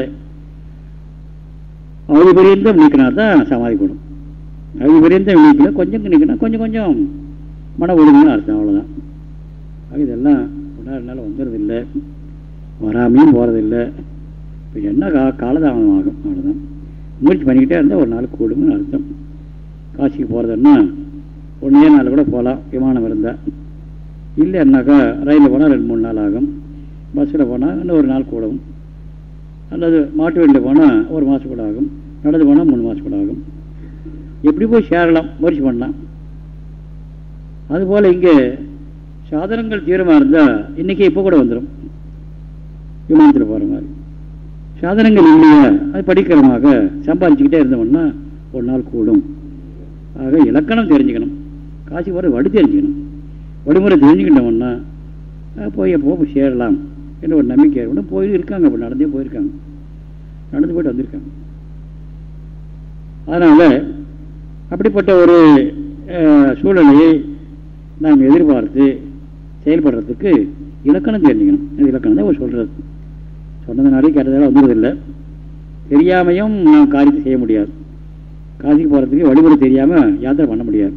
அவதி பரியந்தம் நீக்கினா தான் சமாதி கூடும் அவதி பரியந்தம் நீக்கினா கொஞ்சம் நீக்கினா கொஞ்சம் கொஞ்சம் மன ஒழுங்குன்னு அர்த்தம் அவ்வளோதான் இதெல்லாம் கொண்டாடினால வந்துடுறதில்லை வராமையும் போகிறதில்லை இப்போ என்ன கா காலதாமதம் ஆகும் அவ்வளோதான் முயற்சி பண்ணிக்கிட்டே இருந்தால் ஒரு நாள் கூடுங்கன்னு அர்த்தம். காசிக்கு போகிறதுன்னா ஒன்றே நாள் கூட போகலாம் விமானம் இருந்தால் இல்லைன்னாக்கா ரயிலில் போனால் ரெண்டு மூணு நாள் ஆகும். பஸ்ஸில் போனால் இன்னும் ஒரு நாள் கூடும். அல்லது மாட்டு வண்டியில் போனால் ஒரு மாதம் கூட ஆகும். நடந்து போனால் மூணு மாதம் கூட ஆகும். எப்படி போய் சேரலாம்? முயற்சி பண்ணலாம். அதுபோல் இங்கே சாதனங்கள் தீவிரமாக இருந்தால் இன்றைக்கி இப்போ கூட வந்துடும் விமானத்தில் போகிற மாதிரி. சாதனங்கள் இல்லையா? அது படிக்கிறமாக சம்பாதிச்சுக்கிட்டே இருந்தோம்னா ஒரு நாள் கூடும். ஆக இலக்கணம் தெரிஞ்சுக்கணும். காசி போகிற வடி தெரிஞ்சுக்கணும். வழிமுறை தெரிஞ்சுக்கிட்டோம்னா போய் எப்போ சேரலாம். என்ற ஒரு நம்பிக்கை. ஏற்படும் போய் இருக்காங்க அப்படி நடந்தே போயிருக்காங்க. நடந்து போயிட்டு வந்திருக்காங்க. அதனால் அப்படிப்பட்ட ஒரு சூழ்நிலையை நாம் எதிர்பார்த்து செயல்படுறதுக்கு இலக்கணம் தெரிஞ்சுக்கணும். இந்த இலக்கணம் தான் சொல்கிறது சொன்னதுனாலே கேட்டதால வந்துடுறதில்லை. தெரியாமையும் நாம் காரியத்தை செய்ய முடியாது. காசிக்கு போகிறதுக்கு வழிமுறை தெரியாமல் யாத்திரை பண்ண முடியாது.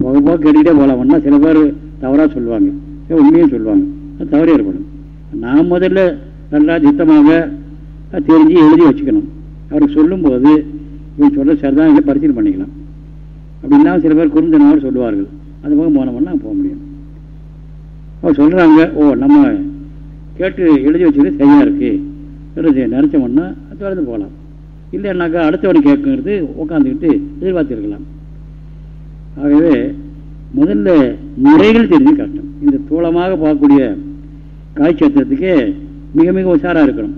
போக போக கேட்டுக்கிட்டே போகலாம்னா சில பேர் தவறாக சொல்லுவாங்க. உண்மையும் சொல்லுவாங்க. அது தவறு ஏற்படும். நான் முதல்ல நல்லா சித்தமாக தெரிஞ்சு எழுதி வச்சுக்கணும். அவருக்கு சொல்லும்போது இவன் சொல்ல சரிதான் இல்லை பரிசீலனை பண்ணிக்கலாம். அப்படின்னா சில பேர் குறுந்தனவர் சொல்லுவார்கள். அந்த பக்கம் போனோம்னா போக முடியும். அவர் சொல்கிறாங்க ஓ நம்ம கேட்டு எழுதி வச்சுக்கிறது சரியாக இருக்குது நினச்சோம்னா தொடர்ந்து போகலாம். இல்லைன்னாக்கா அடுத்தவனை கேட்குறது உட்காந்துக்கிட்டு எதிர்பார்த்துருக்கலாம். ஆகவே முதல்ல முறைகள் தெரிஞ்சு கஷ்டம் இந்த தூளமாக பார்க்கக்கூடிய காய்ச்சத்துக்கு மிக மிக உஷாராக இருக்கணும்.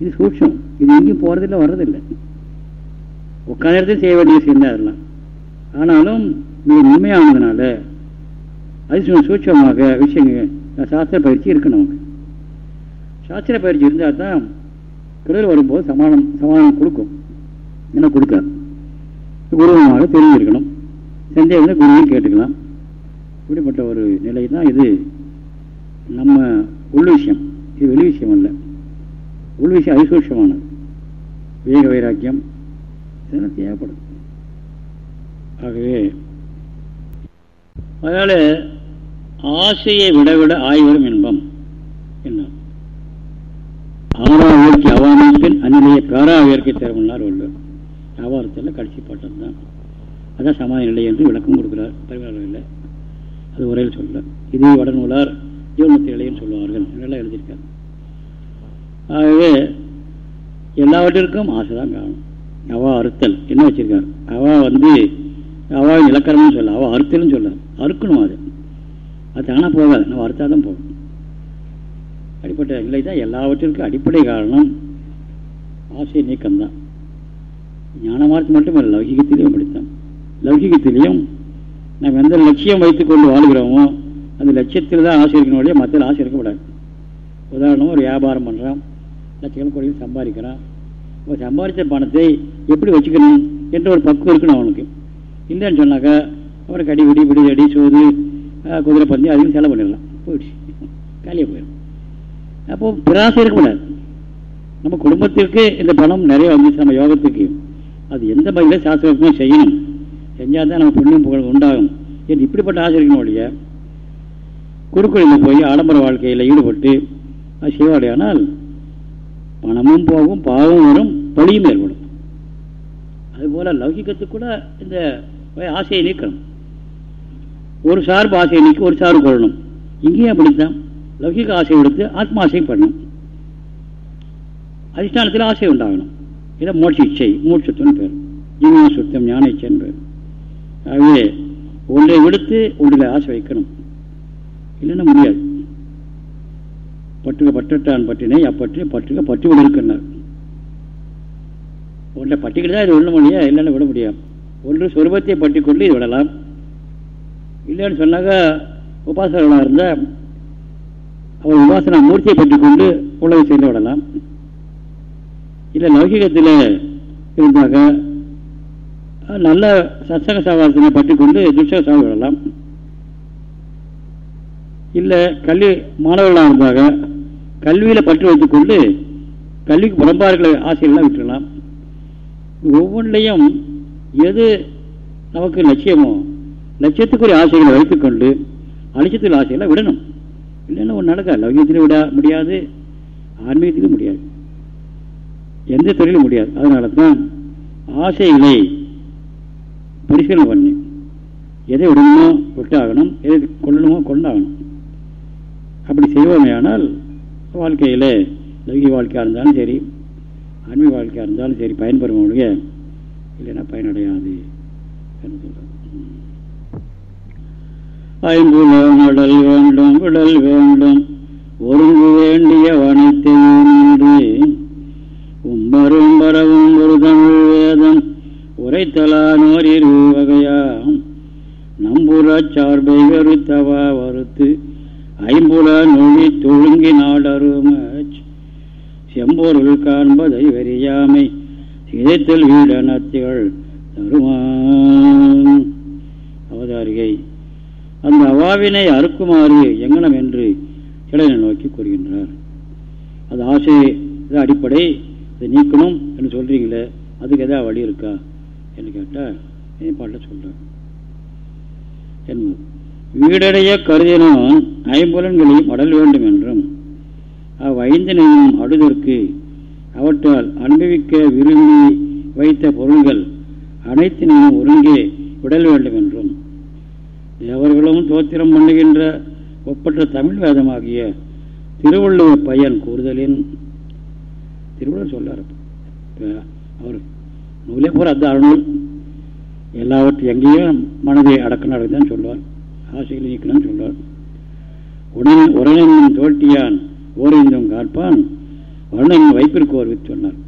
இது சூட்சம். இது எங்கேயும் போகிறதில்லை வர்றதில்லை. உட்காந்து செய்ய வேண்டிய விஷயம் தான் அதெல்லாம். ஆனாலும் மிக உண்மையானதுனால அது சூட்சமாக விஷயங்கள் சாஸ்திர பயிற்சி இருக்கணும் நமக்கு. சாஸ்திர பயிற்சி இருந்தால் தான் கடல் வரும்போது சமானம் சமாளம் கொடுக்கும். என்ன கொடுக்காது குருவமாக தெரிஞ்சிருக்கணும். சந்தேகம் குருவையும் கேட்டுக்கலாம். இப்படிப்பட்ட ஒரு நிலை தான் இது. நம்ம உள் விஷயம். இது வெளி விஷயம் அல்ல. உள் விஷயம் அதிசூட்சமானது. வேக வைராக்கியம் இதெல்லாம் தேவைப்படும் ஆகவே அதனால் ஆசையை விட விட ஆய்வரும் இன்பம் என்ன? ஆறாம் இயற்கை அவாமிப்பின் அந்நிலையை பேரா இயற்கை தேர்வுனார் உள்ளார் வியாபாரத்தில் கடைசி பாட்டம் தான். அதான் சமாதி நிலை என்று விளக்கம் கொடுக்கிறார். பரிவாரில் அது உரையில் சொல்ல. இதே வடநூலார் ஜீவனத்தை நிலைன்னு சொல்லுவார்கள். இதெல்லாம் எழுதியிருக்காரு ஆகவே எல்லாவற்றிற்கும் ஆசை தான் காணும் அவா அறுத்தல். என்ன வச்சுருக்கார்? அவா வந்து அவாவின் இலக்கணம்னு சொல்ல அவள் அறுத்தல்னு சொல்ல. அறுக்கணும் அது. அது தானே போகாது. நம்ம அறுத்தா தான் போகும். அடிப்பட்ட நிலை தான் எல்லாவற்றிற்கும் அடிப்படை காரணம். ஆசை நீக்கம்தான். ஞானமார்த்து மட்டும் இல்லை லௌகிகத்திலையும் அப்படித்தான் லௌகிகத்திலையும் நம்ம எந்த லட்சியம் வைத்துக்கொண்டு வாழ்கிறோமோ அந்த லட்சியத்தில் தான் ஆசை இருக்கணும் வழியாக மற்ற ஆசை இருக்கக்கூடாது. உதாரணமாக ஒரு வியாபாரம் பண்ணுறான் லட்சக்கணக்கு கோடிகள் சம்பாதிக்கிறான். இப்போ சம்பாதித்த பணத்தை எப்படி வச்சுக்கணும் என்ற ஒரு பக்குவம் இருக்கணும் அவனுக்கு. இல்லைன்னு சொன்னாக்கா அப்புறம் கடி விடி விடி அடி சோது குதிரை பந்தி அதையும் செலவு பண்ணிடலாம். போயிடுச்சு. காலியாக போயிடும். அப்போது பிராசை இருக்கக்கூடாது. நம்ம குடும்பத்திற்கு இந்த பணம் நிறைய வந்துச்சு. நம்ம யோகத்துக்கு அது எந்த வகையில் சாஸ்திரமாக செய்யணும். செஞ்சால் தான் நம்ம புண்ணியம் புகழ் உண்டாகும். என்று இப்படிப்பட்ட ஆசை ஒழிய குறுக்கொழியில் போய் ஆடம்பர வாழ்க்கையில் ஈடுபட்டு அது செய்வாடையானால் பணமும் போகும் பாவம் வரும் பழியும் ஏற்படும். அதுபோல் லௌகிக்கத்துக்கு கூட இந்த ஆசையை நீக்கணும். ஒரு சார்பு ஆசையை நீக்கி ஒரு சார்பு கொள்ளணும். இங்கேயும் அப்படித்தான். லௌகிக ஆசையை விடுத்து ஆத்மா ஆசை பண்ணணும். அதிஷ்டானத்தில் ஆசை உண்டாகணும். இதை மோட்ச இச்சை மூட்சத்துன்னு பேர். ஜீவன சுத்தம் ஞான இச்சைன்னு பேர். ஆகவே ஒன்றை விடுத்து ஒன்றில் ஆசை வைக்கணும். இல்லைன்னா முடியாது. பற்றுக பட்டுட்டான் பற்றினை அப்பற்றி பற்றுக பற்றி விட ஒன்றை பட்டிக்கிட்டு தான் இது விட முடியா இல்லைன்னு விட முடியாது. ஒன்று சொருபத்தை பற்றி கொண்டு இது விடலாம். இல்லைன்னு சொன்னாக்கா உபாசகர்களாக இருந்தால் அவர் உபாசனா மூர்த்தியை பற்றி கொண்டு உலகை சேர்ந்து விடலாம். இல்லை லௌகிகத்தில் இருந்தாக்க நல்ல சத்சக சாவாசனை பற்றி கொண்டு துஷக சாக விடலாம். இல்லை கல்வி மாணவர்களாக இருந்தாக கல்வியில் பற்று வைத்துக்கொண்டு கல்விக்கு புறம்பார்கள் ஆசைகள்லாம் விட்டுடலாம் ஒவ்வொன்றையும் எது நமக்கு லட்சியமோ லட்சியத்துக்குரிய ஆசைகளை வைத்துக்கொண்டு அலட்சியத்தில் ஆசைகளை விடணும். இல்லைன்னா ஒன்று நடக்காது லௌகியத்திலும் விட முடியாது ஆன்மீகத்திலும் முடியாது. எந்த தொழிலும் முடியாது. அதனால தான் ஆசைகளை பரிசீலனை பண்ணி எதை விடணுமோ விட்டாகணும் எதை கொள்ளணுமோ கொண்டாகணும். அப்படி செய்வோமே ஆனால் வாழ்க்கையில் லௌகிக வாழ்க்கையாக இருந்தாலும் சரி ஆன்மீக வாழ்க்கையாக இருந்தாலும் சரி பயன்பெறும் ஒழிய இல்லைன்னா பயனடையாது என்று சொல்கிறேன் ஐம்புலம் உடல் வேண்டும் உடல் வேண்டும் ஒருங்கு வேண்டிய வனத்தையும் உம்பரும் பரவும் ஒரு தமிழ் வேதம் உரைத்தலானோர் இரு வகையாம். நம்புற சார்பை வெறுத்தவா வருத்து ஐம்புல நொழி தொழுங்கி நாடருமச். செம்பொருள் காண்பதை வெறியாமை. சிதைத்தல் வீடனத்திகள் தருமான் அவதாரிகை. அந்த அவாவினை அறுக்குமாறு எங்கனம் என்று கிளனை நோக்கி கூறுகின்றார். அது ஆசை அடிப்படை இதை நீக்கணும் என்று சொல்கிறீங்களே அதுக்கு எதாவது வழி இருக்கா? என்று கேட்டால் பாட்டை பாட்ட சொல்கிறேன் என்பது வீடடைய கருதினான் ஐம்புலன்களையும் அடல் வேண்டும் என்றும் அவ்வைந்தனையும் அடுதற்கு அவற்றால் அனுபவிக்க விரும்பி வைத்த பொருள்கள் அனைத்தினையும் ஒருங்கே விடல் வேண்டும் என்றும் தேவர்களும் தோத்திரம் பண்ணுகின்ற ஒப்பற்ற தமிழ் வேதமாகிய திருவள்ளுவர் பயன் கூறுதலின் திருவள்ளுவர் சொல்லார். அவர் நூலே போகிற அந்த அருணூல் எல்லாவற்றையும் எங்கேயும் மனதை அடக்க நடக்குதான் சொல்லுவார் ஆசைகளை நீக்கணும்னு சொல்றார். உடனே உரணன் தோட்டியான் ஓரைந்தும் காப்பான் வருணன் வைப்பிற்கு ஒரு வித்து சொன்னார்.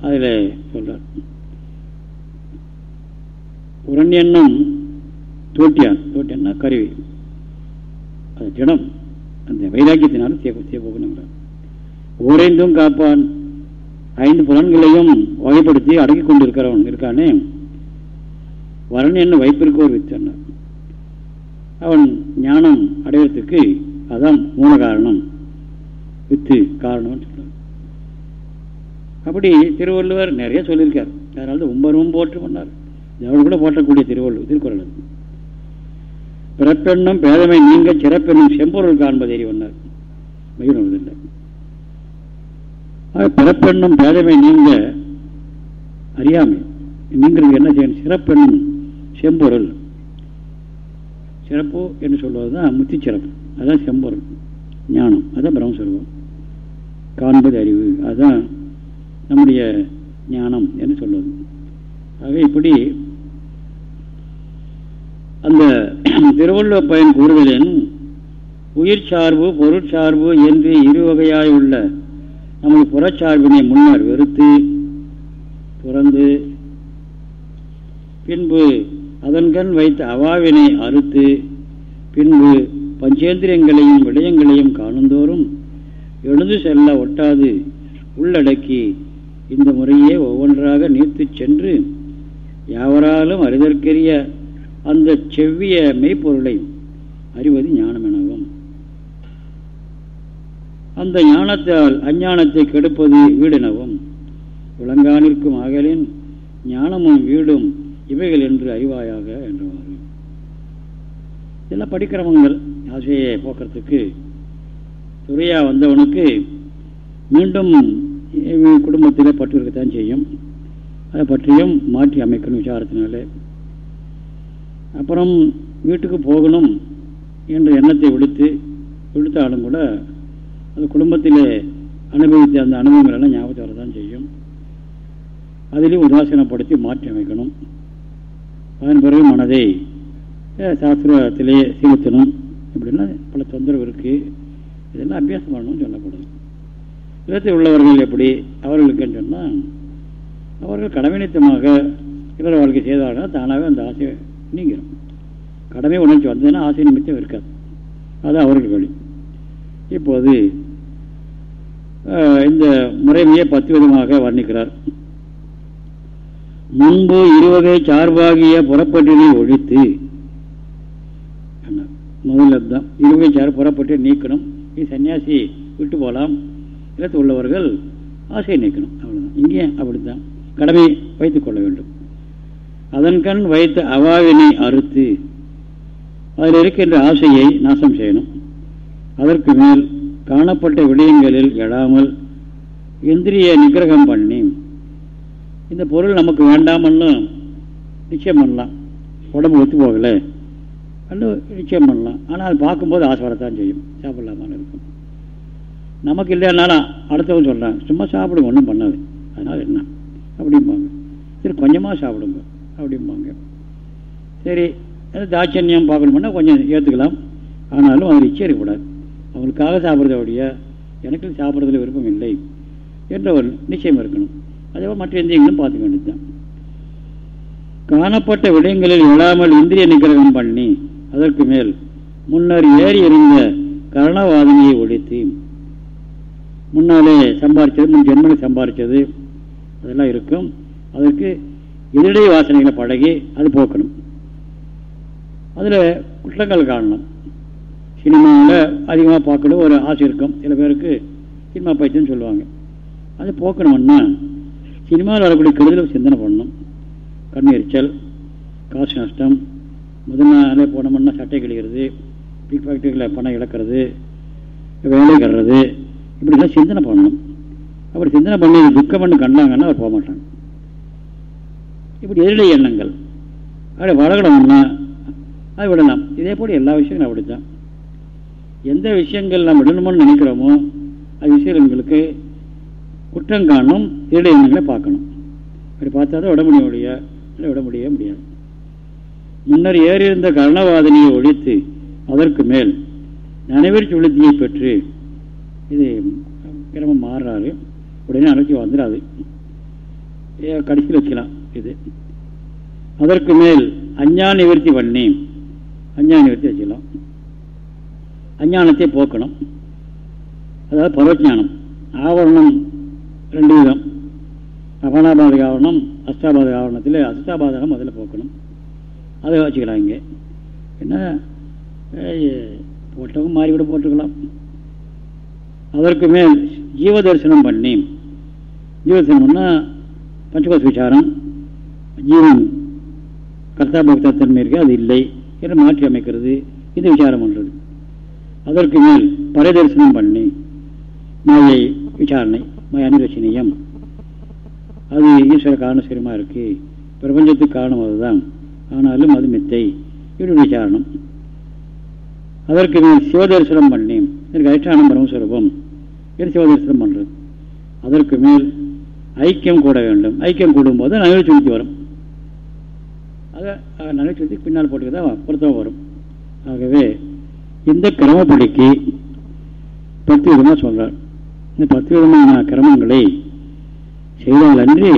அதில் சொல்றார். உரண் தோட்டியான் தோட்டியன்னா கருவி. அது திடம் அந்த வைராக்கியத்தினாலும் தே சேப்போகணுங்கிறார் ஓரைந்தும் காப்பான் ஐந்து புலன்களையும் வகைப்படுத்தி அடக்கி கொண்டிருக்கிறவன் இருக்கானே வரன் என்ன வைப்பிற்கு ஒரு வித்து அவன் ஞானம் அடைவதற்கு அதான் மூல காரணம். வித்து காரணம்னு சொல்றார் அப்படி திருவள்ளுவர் நிறைய சொல்லியிருக்கார். அதனால தான் உம்பரும் போற்று பண்ணார் எவ்வளவு கூட போற்றக்கூடிய திருவள்ளுவர் திருக்குறள். பிறப்பெண்ணும் பேதமை நீங்க சிறப்பெண்ணும் செம்பொருள் காண்பது எறிவன்னார் மகிழ்வதில்லை பிறப்பெண்ணும் பேதமை நீங்க அறியாமை. நீங்களுக்கு என்ன செய்யணும்? சிறப்பெண்ணும் செம்பொருள். சிறப்பு என்று சொல்வது தான் முத்தி சிறப்பு. அதுதான் செம்பொருள். ஞானம். அதுதான் பிரம்மஸ்வரூபம். காண்பது அறிவு. அதுதான் நம்முடைய ஞானம் என்று சொல்வது. ஆக இப்படி அந்த திருவள்ளுவ பயன் கூறுதலின் உயிர் சார்பு பொருட்சார்பு என்று இரு வகையாய் உள்ள நமது புறச்சார்பினை முன்னர் வெறுத்து துறந்து பின்பு அதன்கண் வைத்த அவாவினை அறுத்து பின்பு பஞ்சேந்திரியங்களையும் விடயங்களையும் காணுந்தோறும் எழுந்து செல்ல ஒட்டாது உள்ளடக்கி இந்த முறையே ஒவ்வொன்றாக நீர்த்து சென்று யாவராலும் அறிதற்கரிய அந்த செவ்விய மெய்ப்பொருளை அறிவது ஞானம் எனவும் அந்த ஞானத்தால் அஞ்ஞானத்தை கெடுப்பது வீடெனவும். விளங்கானிற்கும் அகலின் ஞானமும் வீடும் இவைகள் என்று அறிவாயாக என்றவாறு. இதெல்லாம் படிக்கிரமங்கள் ஆசையை போக்குறதுக்கு துறையா வந்தவனுக்கு மீண்டும் குடும்பத்தில் பற்று இருக்கத்தான் செய்யும். அதை பற்றியும் மாற்றி அமைக்கணும் விசாரத்தினாலே. அப்புறம் வீட்டுக்கு போகணும் என்ற எண்ணத்தை விடுத்து விடுத்தாலும் கூட அது குடும்பத்தில் அனுபவித்த அந்த அனுபவங்கள் எல்லாம் ஞாபகத்தை வரதான் செய்யும். அதிலையும் உதாசீனப்படுத்தி மாற்றி அமைக்கணும். அதன் பிறகு மனதை சாஸ்திரத்திலே சீர்த்தணும் அப்படின்னா பல தொந்தரவு இருக்குது இதெல்லாம் அபியாசம் பண்ணணும்னு சொல்லக்கூடாது. இல்லத்தில் உள்ளவர்கள் எப்படி அவர்களுக்கு சொன்னால் அவர்கள் கடமைநித்தமாக இல்லற வாழ்க்கை செய்தார்கள் தானாகவே அந்த ஆசை நீங்கிடும் கடமை உணர்ச்சி வந்ததுன்னா ஆசை நிமித்தம் இருக்காது. அது அவர்கள் வழி. இப்போது இந்த முறைமையை பத்து விதமாக வர்ணிக்கிறார். முன்பு இருவகை சார்பாகிய புறப்பட்டினை ஒழித்து முதல்ல தான் இருவகை சார் புறப்பட்டு நீக்கணும். இது சன்னியாசி விட்டு போகலாம். இல்லத்து உள்ளவர்கள் ஆசையை நீக்கணும். அவ்வளோதான் இங்கே அப்படித்தான். கடமை வைத்துக் கொள்ள வேண்டும். அதன் கண் வைத்த அவாவினை அறுத்து அதில் இருக்கின்ற ஆசையை நாசம் செய்யணும். அதற்கு மேல் காணப்பட்ட விடயங்களில் எழாமல் இந்திரிய நிகிரகம் பண்ணி இந்த பொருள் நமக்கு வேண்டாமன்னு நிச்சயம் பண்ணலாம். உடம்பு ஒத்து போகலை. அன்று நிச்சயம் பண்ணலாம். ஆனால் பார்க்கும்போது ஆசை வரத்தான் செய்யும். சாப்பிடலாமான்னு இருக்கும். நமக்கு இல்லைன்னாலும் அடுத்தவங்க சொல்கிறாங்க சும்மா சாப்பிடுங்க ஒன்றும் பண்ணாது. அதனால் என்ன? அப்படிம்பாங்க. சரி கொஞ்சமாக சாப்பிடுங்க. அப்படிம்பாங்க. சரி தாட்சண்யம் பார்க்கணும்னா கொஞ்சம் ஏற்றுக்கலாம் ஆனாலும் அது நிச்சயம் இருக்கக்கூடாது. அவங்களுக்காக சாப்பிட்றத ஒழிய எனக்கு சாப்பிட்றதுல விருப்பம் இல்லை. என்ற ஒரு நிச்சயம் இருக்கணும். அதே மற்ற இந்தியங்களும் பார்த்துக்க வேண்டியது தான் காணப்பட்ட விடயங்களில் எழாமல் இந்திரிய நிகிரகம் பண்ணி அதற்கு மேல் முன்னர் ஏறி இருந்த கரணவாதனையை ஒழித்து முன்னாலே சம்பாரித்தது முன் ஜென்மனை சம்பாரித்தது அதெல்லாம் இருக்கும். அதற்கு எதிரடை வாசனைகளை பழகி அது போக்கணும். அதில் குற்றங்கள் காணணும் சினிமாவில் அதிகமாக பார்க்கணும் ஒரு ஆசை இருக்கும். சில பேருக்கு சினிமா பைத்தியம் சொல்லுவாங்க. அது போக்கணும்னா சினிமாவில் வரக்கூடிய கெடுதல் சிந்தனை பண்ணணும். கண் எரிச்சல் காசு நஷ்டம் முதல் நாளே போனோம்னா சட்டை கிழிக்கிறது பிக் ஃபேக்டரியில் பணம் இழக்கிறது வேலை கடுறது இப்படிலாம் சிந்தனை பண்ணணும். அப்படி சிந்தனை பண்ணி துக்கம் பண்ணி கண்டாங்கன்னா அவர் போக மாட்டாங்க இப்படி எதிரடை எண்ணங்கள். அப்படி வளரணும்னா அது விடலாம். இதே போல் எல்லா விஷயங்களும் அப்படித்தான். எந்த விஷயங்கள் நம்ம விடணுமோன்னு நினைக்கிறோமோ அது விஷயங்களுக்கு குற்றம் காணும் எதிரடை எண்ணங்களை பார்க்கணும். அப்படி பார்த்தா தான் விட முடியும் ஒழிய விட முடியவே முடியாது. முன்னர் ஏறியிருந்த கர்ணவாதனையை ஒழித்து அதற்கு மேல் நனைவர் சுளுத்தியை பெற்று இது கிரமம் மாறுறாரு. உடனே அனுப்பி வந்துடாது. கடைசியில் வச்சுக்கலாம் இது. அதற்கு மேல் அஞ்ஞான நிவர்த்தி பண்ணி அஞ்ஞான நிவர்த்தி வச்சுக்கலாம். அஞ்ஞானத்தை போக்கணும். அதாவது பரவஜானம் ஆவரணம் ரெண்டு விதம் அபனாபாதக ஆவரணம் அஷ்டாபாதக ஆவரணத்தில் அஷ்டாபாதகம் அதில் போக்கணும். அதை வச்சுக்கலாம் இங்கே. என்ன? போட்டவங்க மாறிவிட போட்டுக்கலாம். அதற்கு மேல் ஜீவ தரிசனம் பண்ணி ஜீவசனம்னா பஞ்சகோஷ விசாரம். ஜீவன் கர்த்தா பக்தத்தன்மை இருக்கு அது இல்லை என்று மாற்றி அமைக்கிறது. இது விசாரம் பண்ணுறது அதற்கு மேல் பரதரிசனம் பண்ணி மாயை விசாரணை. மாய அது ஈஸ்வர காரணசீரமாக இருக்கு. பிரபஞ்சத்துக்கு காரணம் அதுதான். ஆனாலும் அது மித்தை. இப்படி விசாரணம் அதற்கு மேல் சிவதரிசனம் பண்ணி எனக்கு அதிஷ்டானம் பிரம்மஸ்வரூபம் இது சிவதரிசனம் பண்ணுறது அதற்கு மேல் ஐக்கியம் கூட வேண்டும். ஐக்கியம் கூடும்போது நகைச்சுத்தி வரும். அதை நகைச்சுத்தி பின்னால் போட்டுக்கு பொருத்தமாக வரும். ஆகவே இந்த கிரமப்படிக்கு பிரத்யேகமாக சொல்கிறார் இந்த பத்து விதமான கிரமங்களை செய்தால் அன்றி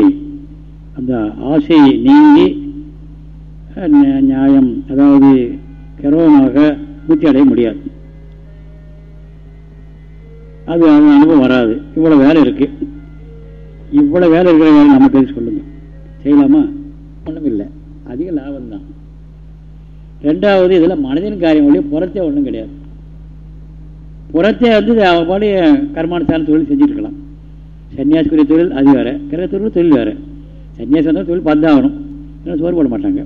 அந்த ஆசை நீங்கி நியாயம் அதாவது கிரமமாக பூர்த்தி அடைய முடியாது. அது அனுபவம் வராது. இவ்வளோ வேலை இருக்கு. இவ்வளோ வேலை இருக்கிற வேலை நம்ம பேசி சொல்லுங்க. செய்யலாமா? ஒன்றும் இல்லை அதிக லாபம் தான் ரெண்டாவது இதில் மனதின் காரியம் வழி புறத்தே ஒன்றும் கிடையாது. புறத்தே வந்து அவன் பாடி கர்மானுசான தொழில் செஞ்சுருக்கலாம் சன்னியாசிக்குரிய தொழில் அது வேறு கிரக தொழில் தொழில் வேறு. சன்னியாசி வந்தால் தொழில் பந்தாகணும். ஏன்னா சோறு போட மாட்டாங்க.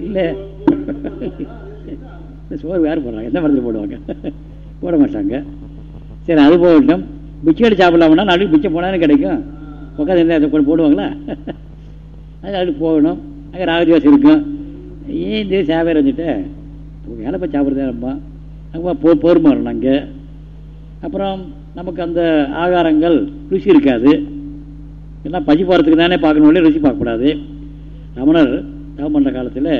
இல்லை. சோறு வேறு போடுறாங்க? எந்த மரத்தில் போடுவாங்க? போட மாட்டாங்க. சரி அது போகட்டும். பிச்சை சாப்பிடலாம்னா நாளைக்கு பிச்சை போனாலும் கிடைக்கும். உட்காந்து எந்த கொண்டு போடுவாங்களா? அது அது போகணும். அங்கே ராகதிவாசம் இருக்கும். ஏன் இந்த சேவை வந்துட்டு? வேலை போய் சாப்பிட்றதே ரொம்ப. போ போருமாறணும் அங்கே. அப்புறம் நமக்கு அந்த ஆகாரங்கள் ருசி இருக்காது. எல்லாம் பசி போகிறதுக்கு தானே பார்க்கணும் ருசி பார்க்கக்கூடாது. ரமணர் தவம் பண்ணுற காலத்தில்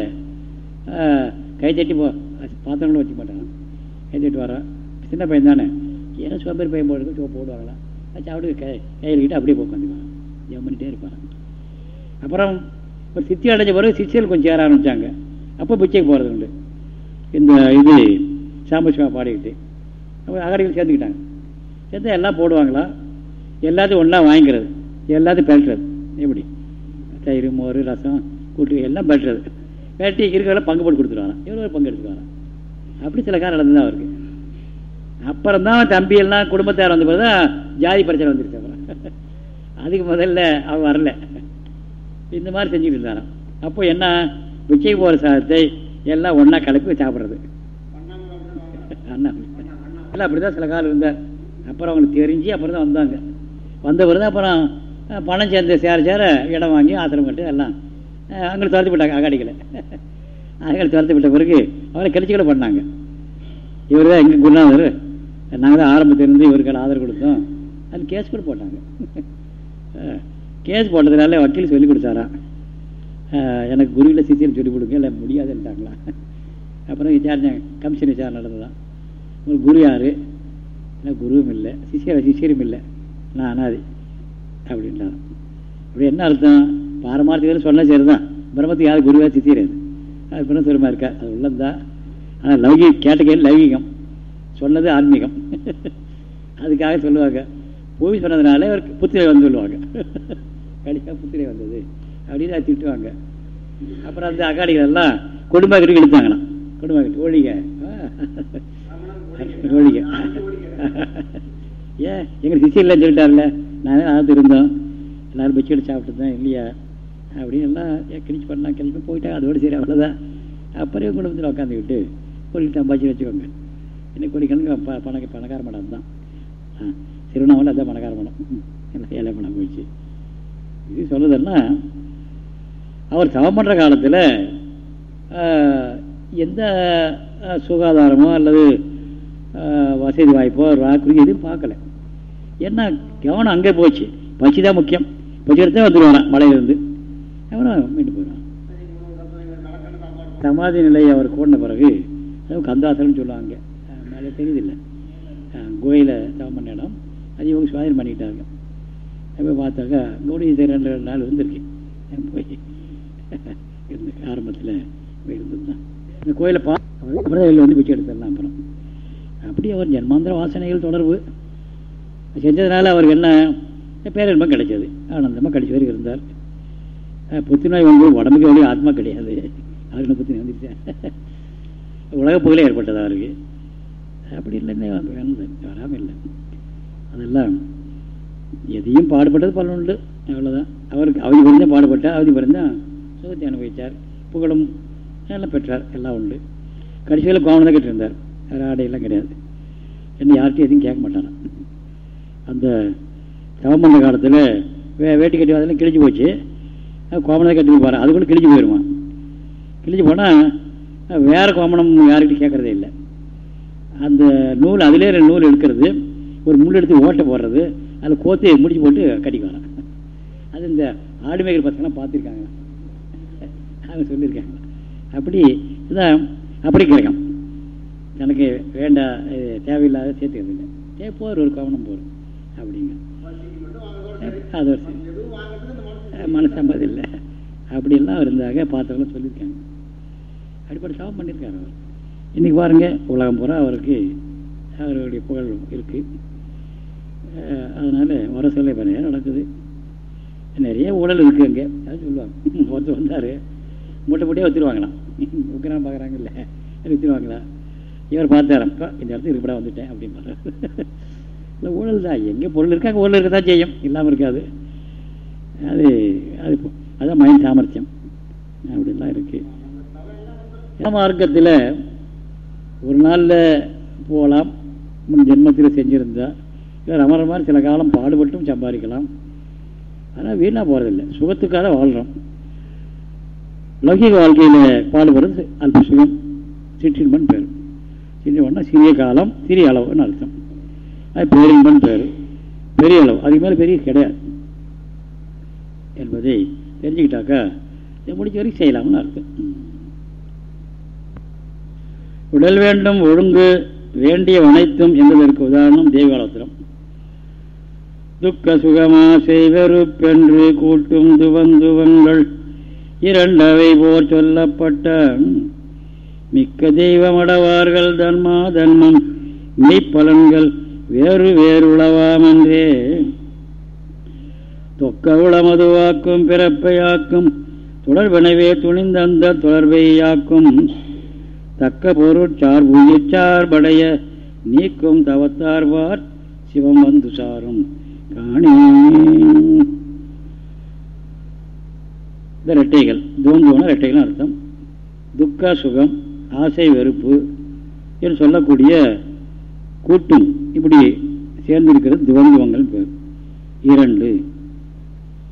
கை தட்டி போ பாத்திரங்களும் வச்சுக்க மாட்டாங்க கை தட்டி வரேன் சின்ன பையன் தானே. ஏன்னா சோம்பேறி பையன் போடுறது சோ போடுவாங்களா சாப்பிட்டு கை கையில் அப்படியே உட்காந்துக்குவாங்க ஜெயம் பண்ணிகிட்டே இருப்பாங்க அப்புறம் ஒரு சித்தி அடைஞ்ச பிறகு சித்தியில் கொஞ்சம் சேர ஆரம்பித்தாங்க அப்போ பிச்சைக்கு போகிறது உண்டு. இந்த இது சாம்பசிவா பாடிக்கிட்டு. அப்போ அகடிகள் சேர்ந்துக்கிட்டாங்க சேர்ந்து எல்லாம் போடுவாங்களா? எல்லாத்தையும் ஒன்றா வாங்கிக்கிறது. எல்லாத்தையும் பெல்ட்றது எப்படி? தயிர் மோர் ரசம் கூட்டு எல்லாம் பெல்ட்றது பெட்டி இருக்கிறவங்கள பங்கு போட்டு கொடுத்துருவாங்க. இவ்வளோ பங்கு எடுத்துக்குவாங்க. அப்படி சில காலம் நடந்து தான் அவருக்கு அப்புறம் தான் தம்பி எல்லாம் குடும்பத்தார் வந்த பிறகு தான் ஜாதி பிரச்சனை வந்துருச்சு அப்புறம். அதுக்கு முதல்ல அவன் வரல. இந்த மாதிரி செஞ்சுக்கிட்டு இருந்தாராம். அப்போ என்ன? விச்சை போகிற சாதத்தை எல்லாம் ஒன்றா கலப்பி சாப்பிட்றது. இல்லை அப்படி தான் சில காலம் இருந்தார். அப்புறம் அவங்களுக்கு தெரிஞ்சு அப்புறம் தான் வந்தாங்க. வந்த பிறகு அப்புறம் பணம் சேர்ந்து சேர சேர இடம் வாங்கி ஆசிரம் கட்டு எல்லாம் அங்கே துரத்து விட்டாங்க அகாடிகளை. அகாடி துரத்து விட்ட பிறகு அவரை கிளச்சிக்கல பண்ணாங்க. இவர் தான் எங்கள் குருநாதர். நாங்கள் தான் ஆரம்பத்திலிருந்து இவருக்கு ஆதரவு கொடுத்தோம். அது கேஸ் கூட போட்டாங்க. கேஸ் போட்டதுனால வக்கீல் சொல்லி கொடுத்தாரா. எனக்கு குருவில் சிசியில் சொல்லி கொடுங்க இல்லை முடியாதுன்ட்டாங்களா. அப்புறம் விசாரிச்சாங்க கமிஷன் விசாரணை நடந்ததான் குரு யார்? இல்லை குருவும் இல்லை. சிஷியர் சிஷியரும் இல்லை. நான் அனாதி. அப்படின்றார். அப்படி என்ன அர்த்தம்? பாரமார்த்திகள் சொன்னால் சரி தான் பிரம்மத்துக்கு யார்? குருவா சிஷியர் அது பின்ன சுரமாக இருக்கா? அது உள்ளந்தான் ஆனால் லௌகி கேட்ட லௌகிகம். சொன்னது ஆன்மீகம். அதுக்காக சொல்லுவாங்க. பூமி சொன்னதுனால ஒரு புத்திரை வந்து சொல்லுவாங்க. கடிக்காக புத்திரை வந்தது. அப்படின்னு அதை திட்டுவாங்க. அப்புறம் அந்த அகாடிகள் எல்லாம் குடும்பக்கிட்டு இழுத்தாங்களாம். குடும்பக்கிட்டு ஒழிங்க ஒழிக ஏன்? எங்களுக்கு சிசி இல்லைன்னு சொல்லிட்டார்ல நானே ஆத்து இருந்தோம். எல்லோரும் பிச்சுக்கிட்டு சாப்பிட்டு தான் இல்லையா? அப்படின்னு எல்லாம் கிழிச்சு பண்ணலாம் கிழிச்சு போயிட்டாங்க அதோடு சரி அவ்வளோதான் அப்புறம் குடும்பத்தில் உட்காந்துக்கிட்டு கோழிக்கு சம்பாதிச்சு வச்சுக்கோங்க. என்ன கோழிக்கணுங்க ப பணக்க பணக்கார மடம் தான் ஆ திருவண்ணாமலை அதான் பணக்கார மடம். எல்லாம் ஏழை மடம் போயிடுச்சு. இது சொல்லுதுன்னா அவர் தவம் பண்ணுற காலத்தில் எந்த சுகாதாரமோ அல்லது வசதி வாய்ப்போ வாக்கு எதுவும் பார்க்கல. ஏன்னா கவனம் அங்கே போச்சு. பசி தான் முக்கியம். பசி எடுத்தே வந்துடுவாரான் மலையிலேருந்து. அவனும் மீண்டு போயிடுவான். சமாதி நிலையை அவர் கூடின பிறகு கந்தாசனம் சொல்லுவாங்க. மேலே தெரியுதில்லை. கோயில தவம் பண்ண இடம். அது இவங்க சுவாதீனம் பண்ணிக்கிட்டாங்க. அப்போ பார்த்தாக்கா கௌரி ரெண்டு ரெண்டு நாள் இருந்திருக்கேன் போய் இருந்து ஆரம்பத்தில் போய் இந்த கோயிலை பா வந்து பிச்சை எடுத்துடலாம் அப்புறம். அப்படி அவர் ஜென்மாந்திர வாசனைகள் தொடர்பு செஞ்சதுனால அவருக்கு என்ன பேரன்பம் கிடைச்சது ஆனந்தமாக கடைசி வரைக்கும் இருந்தார். புத்துநோய் வந்து உடம்புக்கு வழி ஆத்மா கிடையாது. அவருக்கு புத்துநோய் வந்துருச்சேன் உலக புகழே ஏற்பட்டது அவருக்கு? அப்படி இல்லைன்னே வராமல் இல்லை. அதெல்லாம் எதையும் பாடுபட்டது பலன் உண்டு அவ்வளோதான் அவருக்கு அவதி பிறந்தான் பாடுபட்டார் அவதி பிறந்தான் சுகத்தை அனுபவித்தார் புகழும் எல்லாம் பெற்றார் எல்லாம் உண்டு. கடைசியில் கோவணம் தான் கட்டிருந்தார். வேறு ஆடையெல்லாம் கிடையாது. என்ன யார்கிட்டையும் எதுவும் கேட்க மாட்டாரான் அந்த தவம் பண்ண காலத்தில் வே வேட்டி கட்டி அதெல்லாம் கிழிஞ்சு போச்சு. கோமணம் கட்டி போகிறேன் அது கூட கிழிஞ்சு போயிடுவான் கிழிஞ்சு போனால் வேறு கோமணம் யாருக்கிட்டையும் கேட்குறதே இல்லை. அந்த நூல் அதிலே ரெண்டு நூல் எடுக்கிறது. ஒரு முள் எடுத்து ஓட்டை போடுறது. அதில் கோத்தையை முடிச்சு போட்டு கட்டிக்கு வரான். அது இந்த ஆடு மேய்க்கிற பசங்களாம் பார்த்துருக்காங்க. அவங்க சொல்லியிருக்காங்க. அப்படி இதான் அப்படி கிரகம் எனக்கு வேண்டாம் தேவையில்லாத சேர்த்துக்கிறது இல்லை தேவை போர் ஒரு கவனம் போகிறோம் அப்படிங்க. அது மனசம்பது இல்லை. அப்படிலாம் இருந்தாங்க பார்த்தவங்களும் சொல்லியிருக்காங்க. அடிப்படை சாபம் பண்ணியிருக்காரு அவர். இன்றைக்கி பாருங்கள் உலகம் பூரா அவருக்கு அவருடைய புகழ் இருக்குது அதனால் வர சொல்ல நிறைய நடக்குது. நிறைய ஊழல் இருக்குது அங்கே. அது சொல்லுவாங்க. ஒருத்தர் வந்தார் மூட்டை மூட்டையாக வச்சுருவாங்களாம் உக்கிறான் பார்க்குறாங்கல்ல வச்சுருவாங்களா இவர் பார்த்தாரப்பா இந்த இடத்துக்கு இருப்படா வந்துட்டேன் அப்படின்னு இல்லை ஊழல் தான் எங்கே பொருள் இருக்கா அங்கே ஊழல் இருக்க தான் செய்யும். இல்லாமல் இருக்காது. அது அது அதுதான் மைண்ட் சாமர்த்தியம். அப்படிலாம் இருக்குது மார்க்கத்தில் ஒரு நாளில் போகலாம் முன் ஜென்மத்தில் செஞ்சுருந்தா இல்லை ரமர மாதிரி சில காலம் பாடுபட்டும் சம்பாதிக்கலாம். ஆனால் வீணாக போகிறதில்லை சுகத்துக்காக வாழ்கிறோம் லௌகிக வாழ்க்கையில் பாடுபடுறது அல்ப சுகம் சிற்றின்பன் பெறும். சிற்றின்பன்னா சிறிய காலம் சிறிய அளவுன்னு அர்த்தம். அது பேரின்பன் பேர். பெரிய அளவு. அதுக்கு மேலே பெரிய கிடையாது. என்பதை தெரிஞ்சுக்கிட்டாக்கா முடிஞ்ச வரைக்கும் செய்யலாம்னு அர்த்தம். உடல் வேண்டும் ஒழுங்கு வேண்டிய அனைத்தும் என்பதற்கு உதாரணம் தேவகாலத்திரம் துக்க சுகமா செய்வெறுப்பென்று கூட்டும் துவந்துவங்கள். இரண்டவை போர் சொல்லப்பட்ட மிக்க தெய்வமடவார்கள் தன்மா தன்மம் மெய்ப்பலன்கள் வேறு வேறுளவாமென்றே. தொக்க உளமதுவாக்கும் பிறப்பையாக்கும் தொடர்பினவே துணிந்தந்த தொடர்பையாக்கும் தக்க பொருட்சார் உயிர்ச்சார்படைய நீக்கும் தவத்தார்வார் சிவம் வந்து சாரும் காணி. இந்த ரெட்டைகள் தோந்தோன ரெட்டைகள் அர்த்தம். துக்க சுகம் ஆசை வெறுப்பு என்று சொல்லக்கூடிய கூட்டும் இப்படி சேர்ந்திருக்கிறது துவந்துவங்கள் பேர். இரண்டு.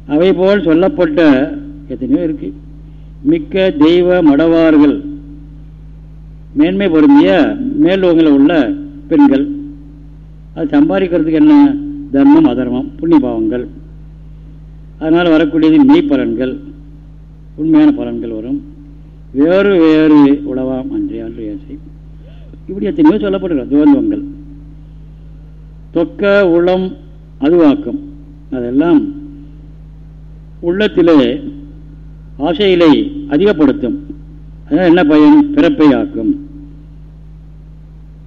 அவை போல் சொல்லப்பட்ட எத்தனையோ இருக்கு. மிக்க தெய்வ மடவார்கள். மேன்மை பொருந்திய மேலோகங்களில் உள்ள பெண்கள். அது சம்பாதிக்கிறதுக்கு என்ன? தர்மம் அதர்மம் புண்ணிய பாவங்கள். அதனால் வரக்கூடியது மெய் பலன்கள் உண்மையான பலன்கள் வரும். வேறு வேறு உழவாம் அன்றே அன்று ஏசை இப்படி எத்தனையோ சொல்லப்படுகிறது துவந்தங்கள். தொக்க உளம் அதுவாக்கம் அதெல்லாம் உள்ளத்திலே ஆசைகளை அதிகப்படுத்தும். அதனால் என்ன பயன்? பிறப்பை ஆக்கும்.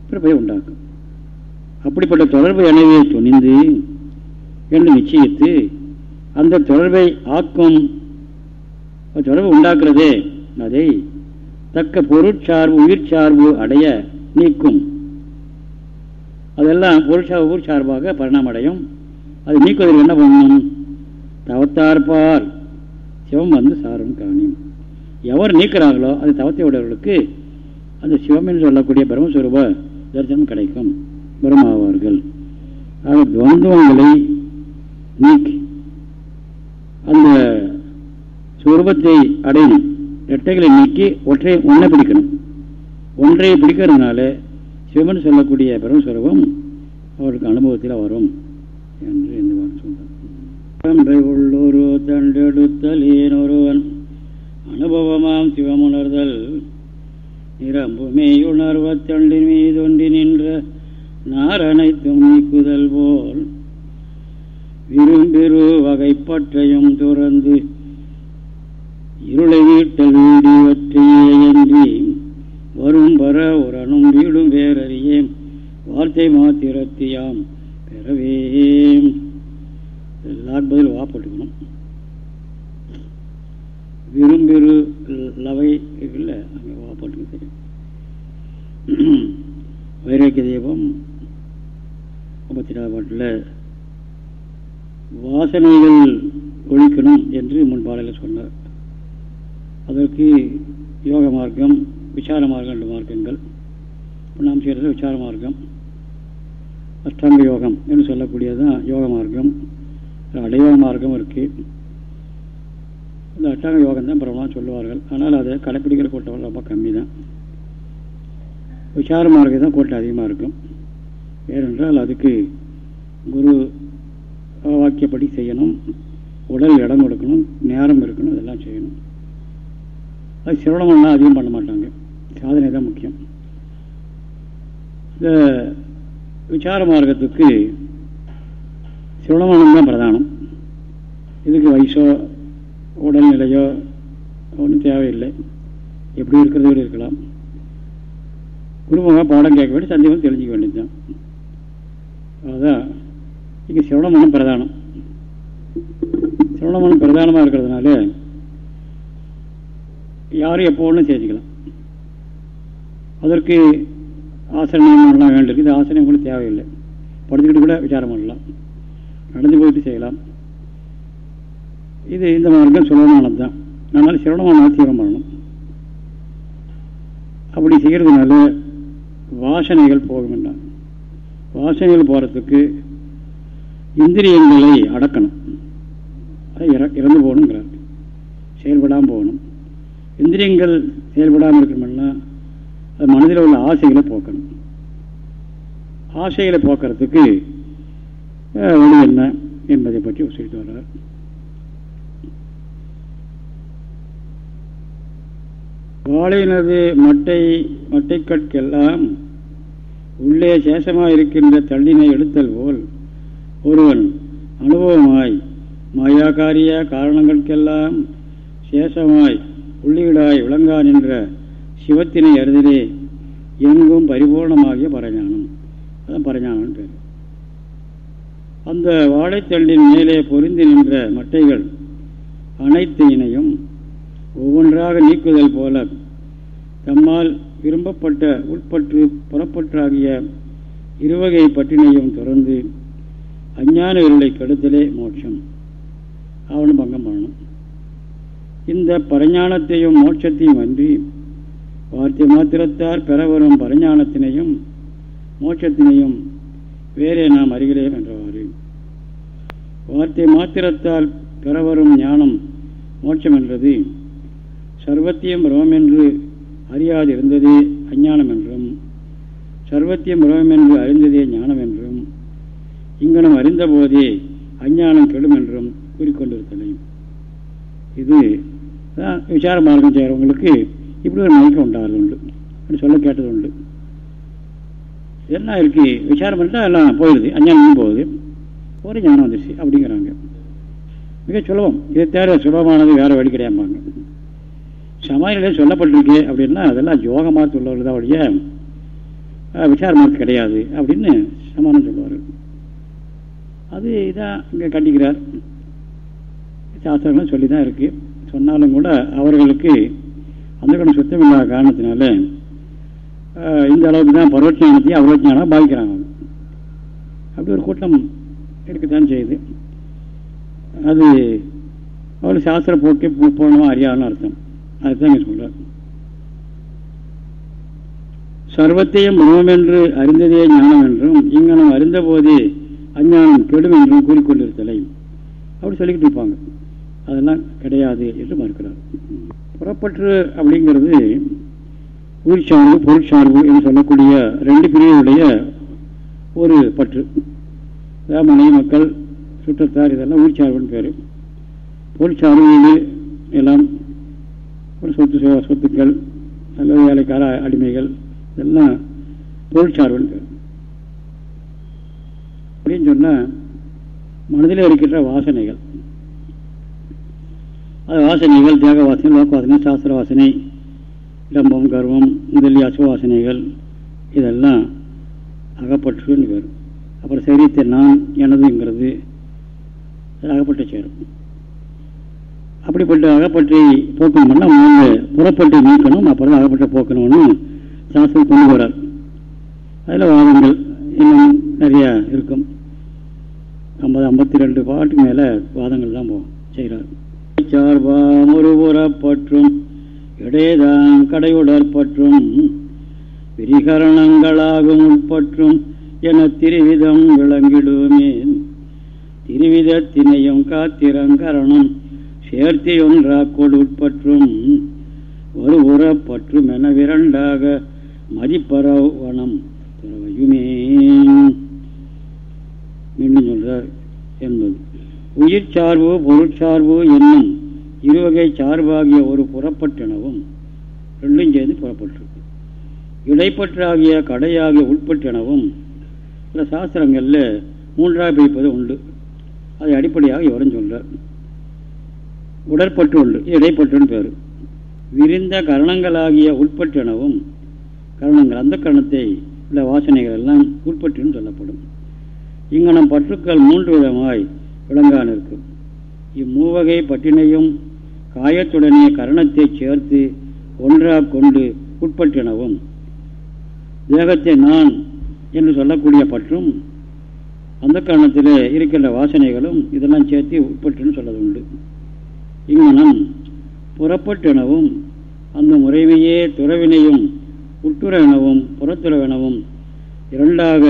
பிறப்பை உண்டாக்கும். அப்படிப்பட்ட தொடர்பு எனவே துணிந்து என்று நிச்சயித்து அந்த தொடர்பை ஆக்கும். தொடர்பு உண்டாக்குறதே அதை தக்க பொருட்சார்பு உயிர் சார்பு அடைய நீக்கும். அதெல்லாம் பொருட்சார்பு ஊர் சார்பாக பரிணாமடையும் அது நீக்குவதற்கு என்ன பண்ணணும் தவத்தார்பால் சிவம் வந்து சாரும் காணியும். எவர் நீக்கிறார்களோ அது தவத்தை உடையவர்களுக்கு அந்த சிவம் என்று சொல்லக்கூடிய பிரம்மஸ்வரூப தரிசனம் கிடைக்கும். பிரம்மாவார்கள். ஆக துவந்துவங்களை நீக்கி அந்த சுரூபத்தை அடையும். ரெட்டைகளை நீக்கி ஒற்றை ஒன்றை பிடிக்கணும். ஒன்றை பிடிக்கிறதுனால சிவன் சொல்லக்கூடிய பிரம்மஸ்வரூபம் அவருக்கு அனுபவத்தில் வரும் என்று இந்த வார்த்தை சொல்றார். உள்ளூர் ஏனொருவன் அனுபவமாம் சிவமுணர்தல். மீது மீதொன்றி நின்ற நாரனைத்தும் நீக்குதல் போல். விரும்பிரு வகைப்பற்றையும் துறந்து இருளை வீட்ட வீடு வற்றியன்றி வரும் வர உரணும் வீடும் வேறறியேன். வார்த்தை மாத்திரத்தியாம் பெறவே எல்லாரும் பதில் வா விரும்பிரு லவை இல்லை அங்கே வா போட்டுக்க தெரியும் வைராக்கிய தீபம் ஐம்பத்தி நாலு பாட்டில் வாசனைகள் ஒழிக்கணும் என்று முன்பாளையில் சொன்னார். அதற்கு யோக மார்க்கம் விசார மார்க்கம் ரெண்டு மார்க்கங்கள். நாம் செய்கிறது விசார மார்க்கம். அஷ்டாங்க யோகம் என்று சொல்லக்கூடியது தான் யோக மார்க்கம். அடையோக மார்க்கம் இருக்குது இந்த அஷ்டாங்க யோகம் தான் பிரபலமாக சொல்லுவார்கள். ஆனால் அதை கடைப்பிடிக்கிற கூட்டம் ரொம்ப கம்மி தான். விசார மார்க்கம் தான் கூட்டம் அதிகமாக இருக்கும். ஏனென்றால் அதுக்கு குரு வாக்கியப்படி செய்யணும். உடல் இடம் கொடுக்கணும். நேரம் இருக்கணும். இதெல்லாம் செய்யணும். அது சிரவணமெல்லாம் அதிகம் பண்ண மாட்டாங்க. சாதனை தான் முக்கியம். இந்த விசார மார்க்கத்துக்கு சிரவணமானம் தான் பிரதானம். இதுக்கு வயசோ உடல்நிலையோ ஒன்றும் தேவையில்லை. எப்படி இருக்கிறது இருக்கலாம். குடும்பமாக பாடம் கேட்க வேண்டிய சந்தேகம் தெரிஞ்சுக்க வேண்டியது தான் அதுதான் இங்கே சிரவணமானம் பிரதானம். சிரவணமானம் பிரதானமாக இருக்கிறதுனால யாரும் எப்போ ஒன்றும் செஞ்சுக்கலாம் அதற்கு ஆசிரியம்லாம் வேண்டியிருக்கு. இது ஆசிரியம் கூட தேவையில்லை. படுத்துக்கிட்டு கூட விசாரம் பண்ணலாம். நடந்து போயிட்டு செய்யலாம். இது இந்த மார்க்கம் சுலபமானது தான் அதனால் சிரவணமான தீவிரம் பண்ணணும். அப்படி செய்கிறதுனால வாசனைகள் போக வேண்டாம் வாசனைகள் போகிறதுக்கு இந்திரியங்களை அடக்கணும். அதை இறந்து போகணுங்கிறார். செயல்படாமல் போகணும். இந்திரியங்கள் செயல்படாமல் இருக்கணும்னா அது மனதில் உள்ள ஆசைகளை போக்கணும். ஆசைகளை போக்குறதுக்கு வழி என்ன என்பதை பற்றி சொல்லிட்டு வர்றார். வாழையினது மட்டை மட்டைக்கற்கெல்லாம் உள்ளே சேஷமாக இருக்கின்ற தள்ளினை எடுத்தல் போல் ஒருவன் அனுபவமாய் மாயாக்காரிய காரணங்களுக்கெல்லாம் சேஷமாய் உள்ளீடாய் விளங்கா நின்ற சிவத்தினை அறிதலே எங்கும் பரிபூர்ணமாகிய பரஞானம். அதான் பரஞானம் பேர். அந்த வாழைத்தண்டின் மேலே பொருந்தி நின்ற மட்டைகள் அனைத்தினையும் ஒவ்வொன்றாக நீக்குதல் போல தம்மால் விரும்பப்பட்ட உட்பற்று புறப்பற்றாகிய இருவகை பட்டினையும் தொடர்ந்து அஞ்ஞான இருளை கெடுத்தலே மோட்சம். அவனும் பங்கம் பண்ணணும். இந்த பரஞானத்தையும் மோட்சத்தையும் அன்றி வார்த்தை மாத்திரத்தார் பெற வரும் பரஞானத்தினையும் மோட்சத்தினையும் வேறே நாம் அறிகிறேன் என்றவாறு. வார்த்தை மாத்திரத்தால் பெற வரும் ஞானம் மோட்சம் என்றது. சர்வத்தியம் பிரமம் என்று அறியாது இருந்ததே அஞ்ஞானம் என்றும் சர்வத்தியம் பிரமம் என்று அறிந்ததே ஞானம் என்றும் இங்கனம் அறிந்தபோதே அஞ்ஞானம் கெடும் என்றும் கூறிக்கொண்டிருத்தலை. இது விசார மார்க்கம் செய்கிறவங்களுக்கு இப்படி ஒரு மயக்கம் உண்டாகிறது உண்டு அப்படி சொல்ல கேட்டது உண்டு என்ன இருக்கு. விசாரம் பண்ணிட்டா எல்லாம் போயிடுது அஞ்ஞானம் போகுது. ஒரு ஞானம் வந்துருச்சு. அப்படிங்கிறாங்க. மிக சுலபம். இதை தேவை சுலபமானது வேற வழி கிடையாமாங்க சமாளிலே சொல்லப்பட்டிருக்கு அப்படின்னா அதெல்லாம் யோகமாக சொல்லவர்கள் தான் ஒழிய விசாரமாக கிடையாது அப்படின்னு சமாதானம் சொல்லுவார்கள் அது இதான் இங்கே கண்டிக்கிறார் சாஸ்திரங்களும் சொல்லி தான் இருக்குது சொன்னாலும் கூட அவர்களுக்கு அந்த கணம் சுத்தம் இல்லாத காரணத்தினால இந்த அளவுக்கு தான் பரவஜானத்தையும் அவரோஜானம் பாதிக்கிறாங்க. அப்படி ஒரு கூட்டம் இருக்கத்தான் செய்யுது. அது அவர் சாஸ்திர போக்கே போகணும் அறியாதுன்னு அர்த்தம். அதுதான் இங்கே சொல்கிறார் சர்வத்தையும் பிரமம் என்று அறிந்ததே ஞானம் என்றும் இங்கனம் அறிந்த போதே அஞ்ஞானம் கெடும் என்றும் கூறிக்கொண்டிருத்தலை. அப்படி சொல்லிக்கிட்டு இருப்பாங்க. அதெல்லாம் கிடையாது என்று மறுக்கிறார். புறப்பற்று அப்படிங்கிறது உயிர்ச்சார்பு பொருட்சார்பு என்று சொல்லக்கூடிய ரெண்டு பிரிவுடைய ஒரு பற்று. மனைவி மக்கள் சுற்றத்தார் இதெல்லாம் உயிர்ச்சார்புன்னு பேர். பொருட்சார்பு எல்லாம் ஒரு சொத்து சொத்துக்கள் அல்லது வேலைக்கார அடிமைகள் இதெல்லாம் பொருட்சார்புன்னு பேர். அப்படின்னு சொன்னால் மனதில் இருக்கின்ற வாசனைகள். அது வாசனைகள் தேக வாசனை லோக வாசனை சாஸ்திர வாசனை டம்பம் கர்வம் முதலிய அசுவாசனைகள் இதெல்லாம் அகப்பற்றுன்னு வரும் அப்புறம் சரீரத்தை நான் எனதுங்கிறது அகப்பட்டு சேரும். அப்படிப்பட்ட அகப்பற்றி போக்கணும்னா முதல்ல புறப்பட்டு நீக்கணும் அப்புறம் அகப்பட்ட போக்கணும்னு சாஸ்திரம் கொண்டு வரார். அதில் வாதங்கள் இன்னும் நிறைய இருக்கும். ஐம்பது ஐம்பத்தி ரெண்டு பாட்டுக்கு மேலே வாதங்கள் தான் போகும் செய்கிறார் சார்பாம் ஒரு புறப்பற்றும் இடையதான் கடையுடற்பற்றும் விரிகரணங்களாகும் உட்பற்றும் என திருவிதம் விளங்கிடுமே. திருவிதத்தினையும் காத்திரங்கரணம் சேர்த்தி உட்பற்றும் ஒரு உறப்பற்றும் என விரண்டாக மதிப்பரவனம் துறவையுமே. மீண்டும் சொல்றார் என்பது. உயிர் சார்பு பொருட்சார்பு என்னும் இருவகை சார்பாகிய ஒரு புறப்பட்டெனவும் ரெண்டும் சேர்ந்து புறப்பட்டிருக்கு. இடைப்பற்றாகிய கடையாகிய உட்பட்டெனவும் சில சாஸ்திரங்களில் மூன்றாக பிரிப்பது உண்டு. அதை அடிப்படையாக இவரும் சொல்கிறார் உடற்பற்று உண்டு இடைப்பற்றுன்னு பேர். விரிந்த கரணங்களாகிய உட்பற்றெனவும் கரணங்கள் அந்த கரணத்தை உள்ள வாசனைகள் எல்லாம் உட்பற்றுன்னு சொல்லப்படும். இங்கனம் பற்றுக்கள் மூன்று விதமாய் விளங்கான் இருக்கும் இம்மூவகை பட்டினையும் காயத்துடனே கரணத்தை சேர்த்து ஒன்றாக கொண்டு உட்பற்றினவும். தேகத்தை நான் என்று சொல்லக்கூடிய பற்றும் அந்த காரணத்தில் இருக்கின்ற வாசனைகளும் இதெல்லாம் சேர்த்து உட்பட்டுன்னு சொல்லது உண்டு இங்கனம் புறப்பட்டெனவும் அந்த முறைமையே துறவினையும் உட்டுறவெனவும் புறத்துறவெனவும் இரண்டாக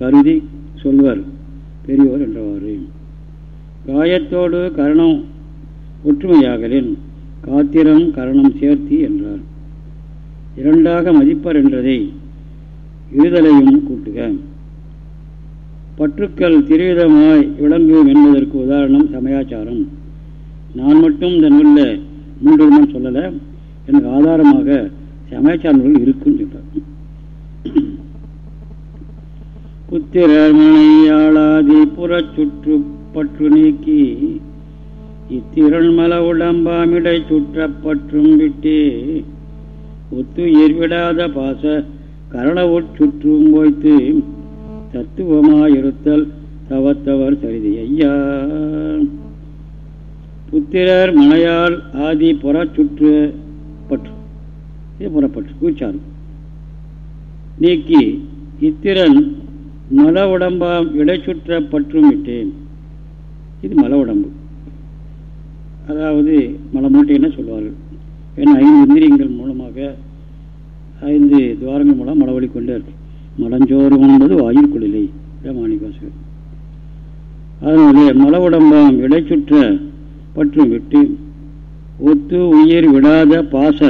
கருதி சொல்வர் பெரியோர் என்றவாறு. காயத்தோடு கரணம் ஒற்றுமையாகலின் காத்திரம் கரணம் சேர்த்தி என்றார். இரண்டாக மதிப்பர் என்றதை இருதலையும் கூட்டுக. பற்றுக்கள் திருவிதமாய் விளங்கும் என்பதற்கு உதாரணம் சமயாச்சாரம். நான் மட்டும் இந்த நூலில் மூன்று விதம் சொல்லலை எனக்கு ஆதாரமாக சமயாச்சார நூல் இருக்குன்னு சொல்றார். புத்திரர் மனையாளாதி புறச்சுற்று பற்று நீக்கி இத்திருள்மல உடம்பாமிடை சுற்றப்பற்றும் விட்டே. ஒத்துயிர் விடாத பாச கரணவுட் சுற்றும் போய்த்து தத்துவமாயிருத்தல் தவத்தவர் சரிதி ஐயா. புத்திரர் மனையால் ஆதி புறச்சுற்று பற்று. இது புறப்பற்று கூச்சாறு. நீக்கி இத்திரன் மல உடம்பாம் இடைச்சுற்ற பற்றும் விட்டேன். இது மல உடம்பு அதாவது மலமூட்டைன்னு சொல்லுவார்கள் ஏன்னா ஐந்து இந்திரியங்கள் மூலமாக ஐந்து துவாரங்கள் மூலம் மலவழி கொண்டே இருக்கு. மலஞ்சோறு என்பது வாயில் குளிலை மாணிகாசர் அதனாலே மல உடம்பாம் இடைச்சுற்ற பற்றும் விட்டு ஒத்து உயிர் விடாத பாச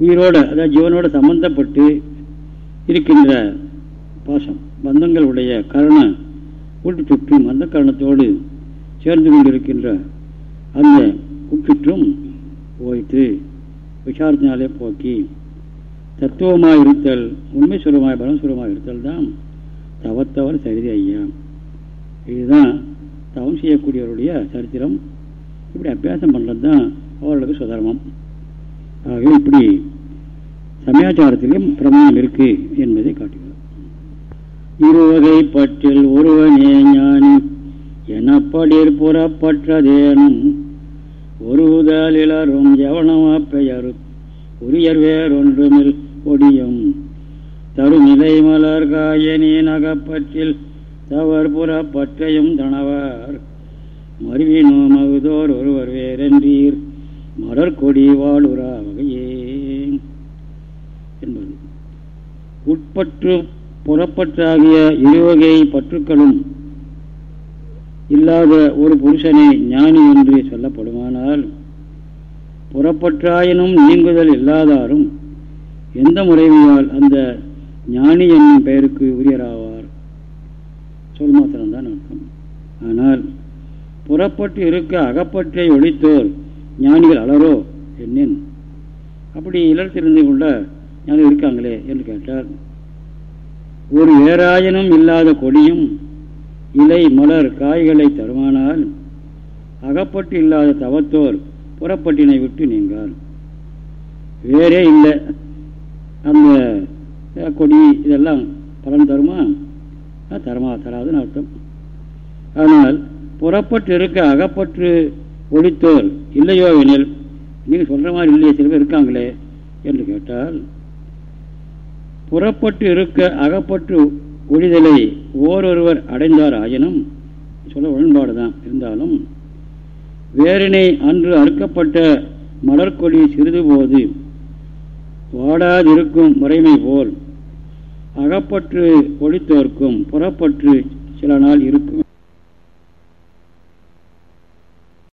உயிரோட அதாவது ஜீவனோட சம்பந்தப்பட்டு இருக்கின்ற பாசம் பந்தங்களுடைய கரண கூட்டு சுற்றும் அந்த கரணத்தோடு சேர்ந்து கொண்டிருக்கின்ற அந்த உட்சுற்றும் ஓய்த்து விசாரத்தினாலே போக்கி தத்துவமாக இருத்தல் உண்மை சுரமாய் பலம் சுரமாக இருத்தல் தான் தவத்தவர் சரிதி ஐயா. இதுதான் தவம் செய்யக்கூடியவருடைய சரித்திரம். இப்படி அபியாசம் பண்ணுறது தான் அவர்களுக்கு சுதர்மம். ஆகவே இப்படி சமயாச்சாரத்திலும் பிரமாணம் இருக்கு என்பதை காட்டுகிறார் இருவகை பற்றில் ஒருவனே ஞானி எனப்படிர் புறப்பற்றதேனும் ஒருதலிலரும் எவனமா பெயர் உரியர் வேறொன்றுமில் ஒடியும் தருநிலை மலர் காயனி நகப்பற்றில் தவர் புறப்பற்றையும் தனவர் மருவினோ மகுதோர் ஒருவர் வேறென்றீர் மலர்கொடி வாழுரா வகையே. என்பது. உட்பற்று புறப்பற்றாகிய இருவகை பற்றுக்களும் இல்லாத ஒரு புருஷனை ஞானி என்று சொல்லப்படுமானால் புறப்பற்றாயினும் நீங்குதல் இல்லாதாரும் எந்த முறைமையால் அந்த ஞானி என்னும் பெயருக்கு உரியராவார்? சொல் மாத்திரம்தான் அர்த்தம். ஆனால் புறப்பட்டு இருக்க அகப்பற்றை ஒழித்தோர் ஞானிகள் அலரோ என்னேன்? அப்படி இலர் கொண்ட ஞானிகள் இருக்காங்களே என்று கேட்டார். ஒரு வேறாயினும் இல்லாத கொடியும் இலை மலர் காய்களை தருமானால் அகப்பட்டு இல்லாத தவத்தோர் புறப்பட்டினை விட்டு நீங்கார். வேறே இல்லை. அந்த கொடி இதெல்லாம் பலன் தருமா? தரமா தராதுன்னு அர்த்தம். ஆனால் புறப்பட்டு இருக்க அகப்பற்று ஒழித்தோர் இல்லையோ எனில் நீங்கள் சொல்கிற மாதிரி இல்லையே சில பேர் இருக்காங்களே என்று கேட்டால் புறப்பட்டு இருக்க அகப்பற்று ஒழிதலை ஓரொருவர் அடைந்தார் ஆயினும் சொல்ல உடன்பாடு தான் இருந்தாலும் வேறினை அன்று அறுக்கப்பட்ட மலர்கொடி சிறிது போது வாடாதிருக்கும் முறைமை போல் அகப்பற்று ஒழித்தோர்க்கும் புறப்பற்று சில நாள் இருக்கும்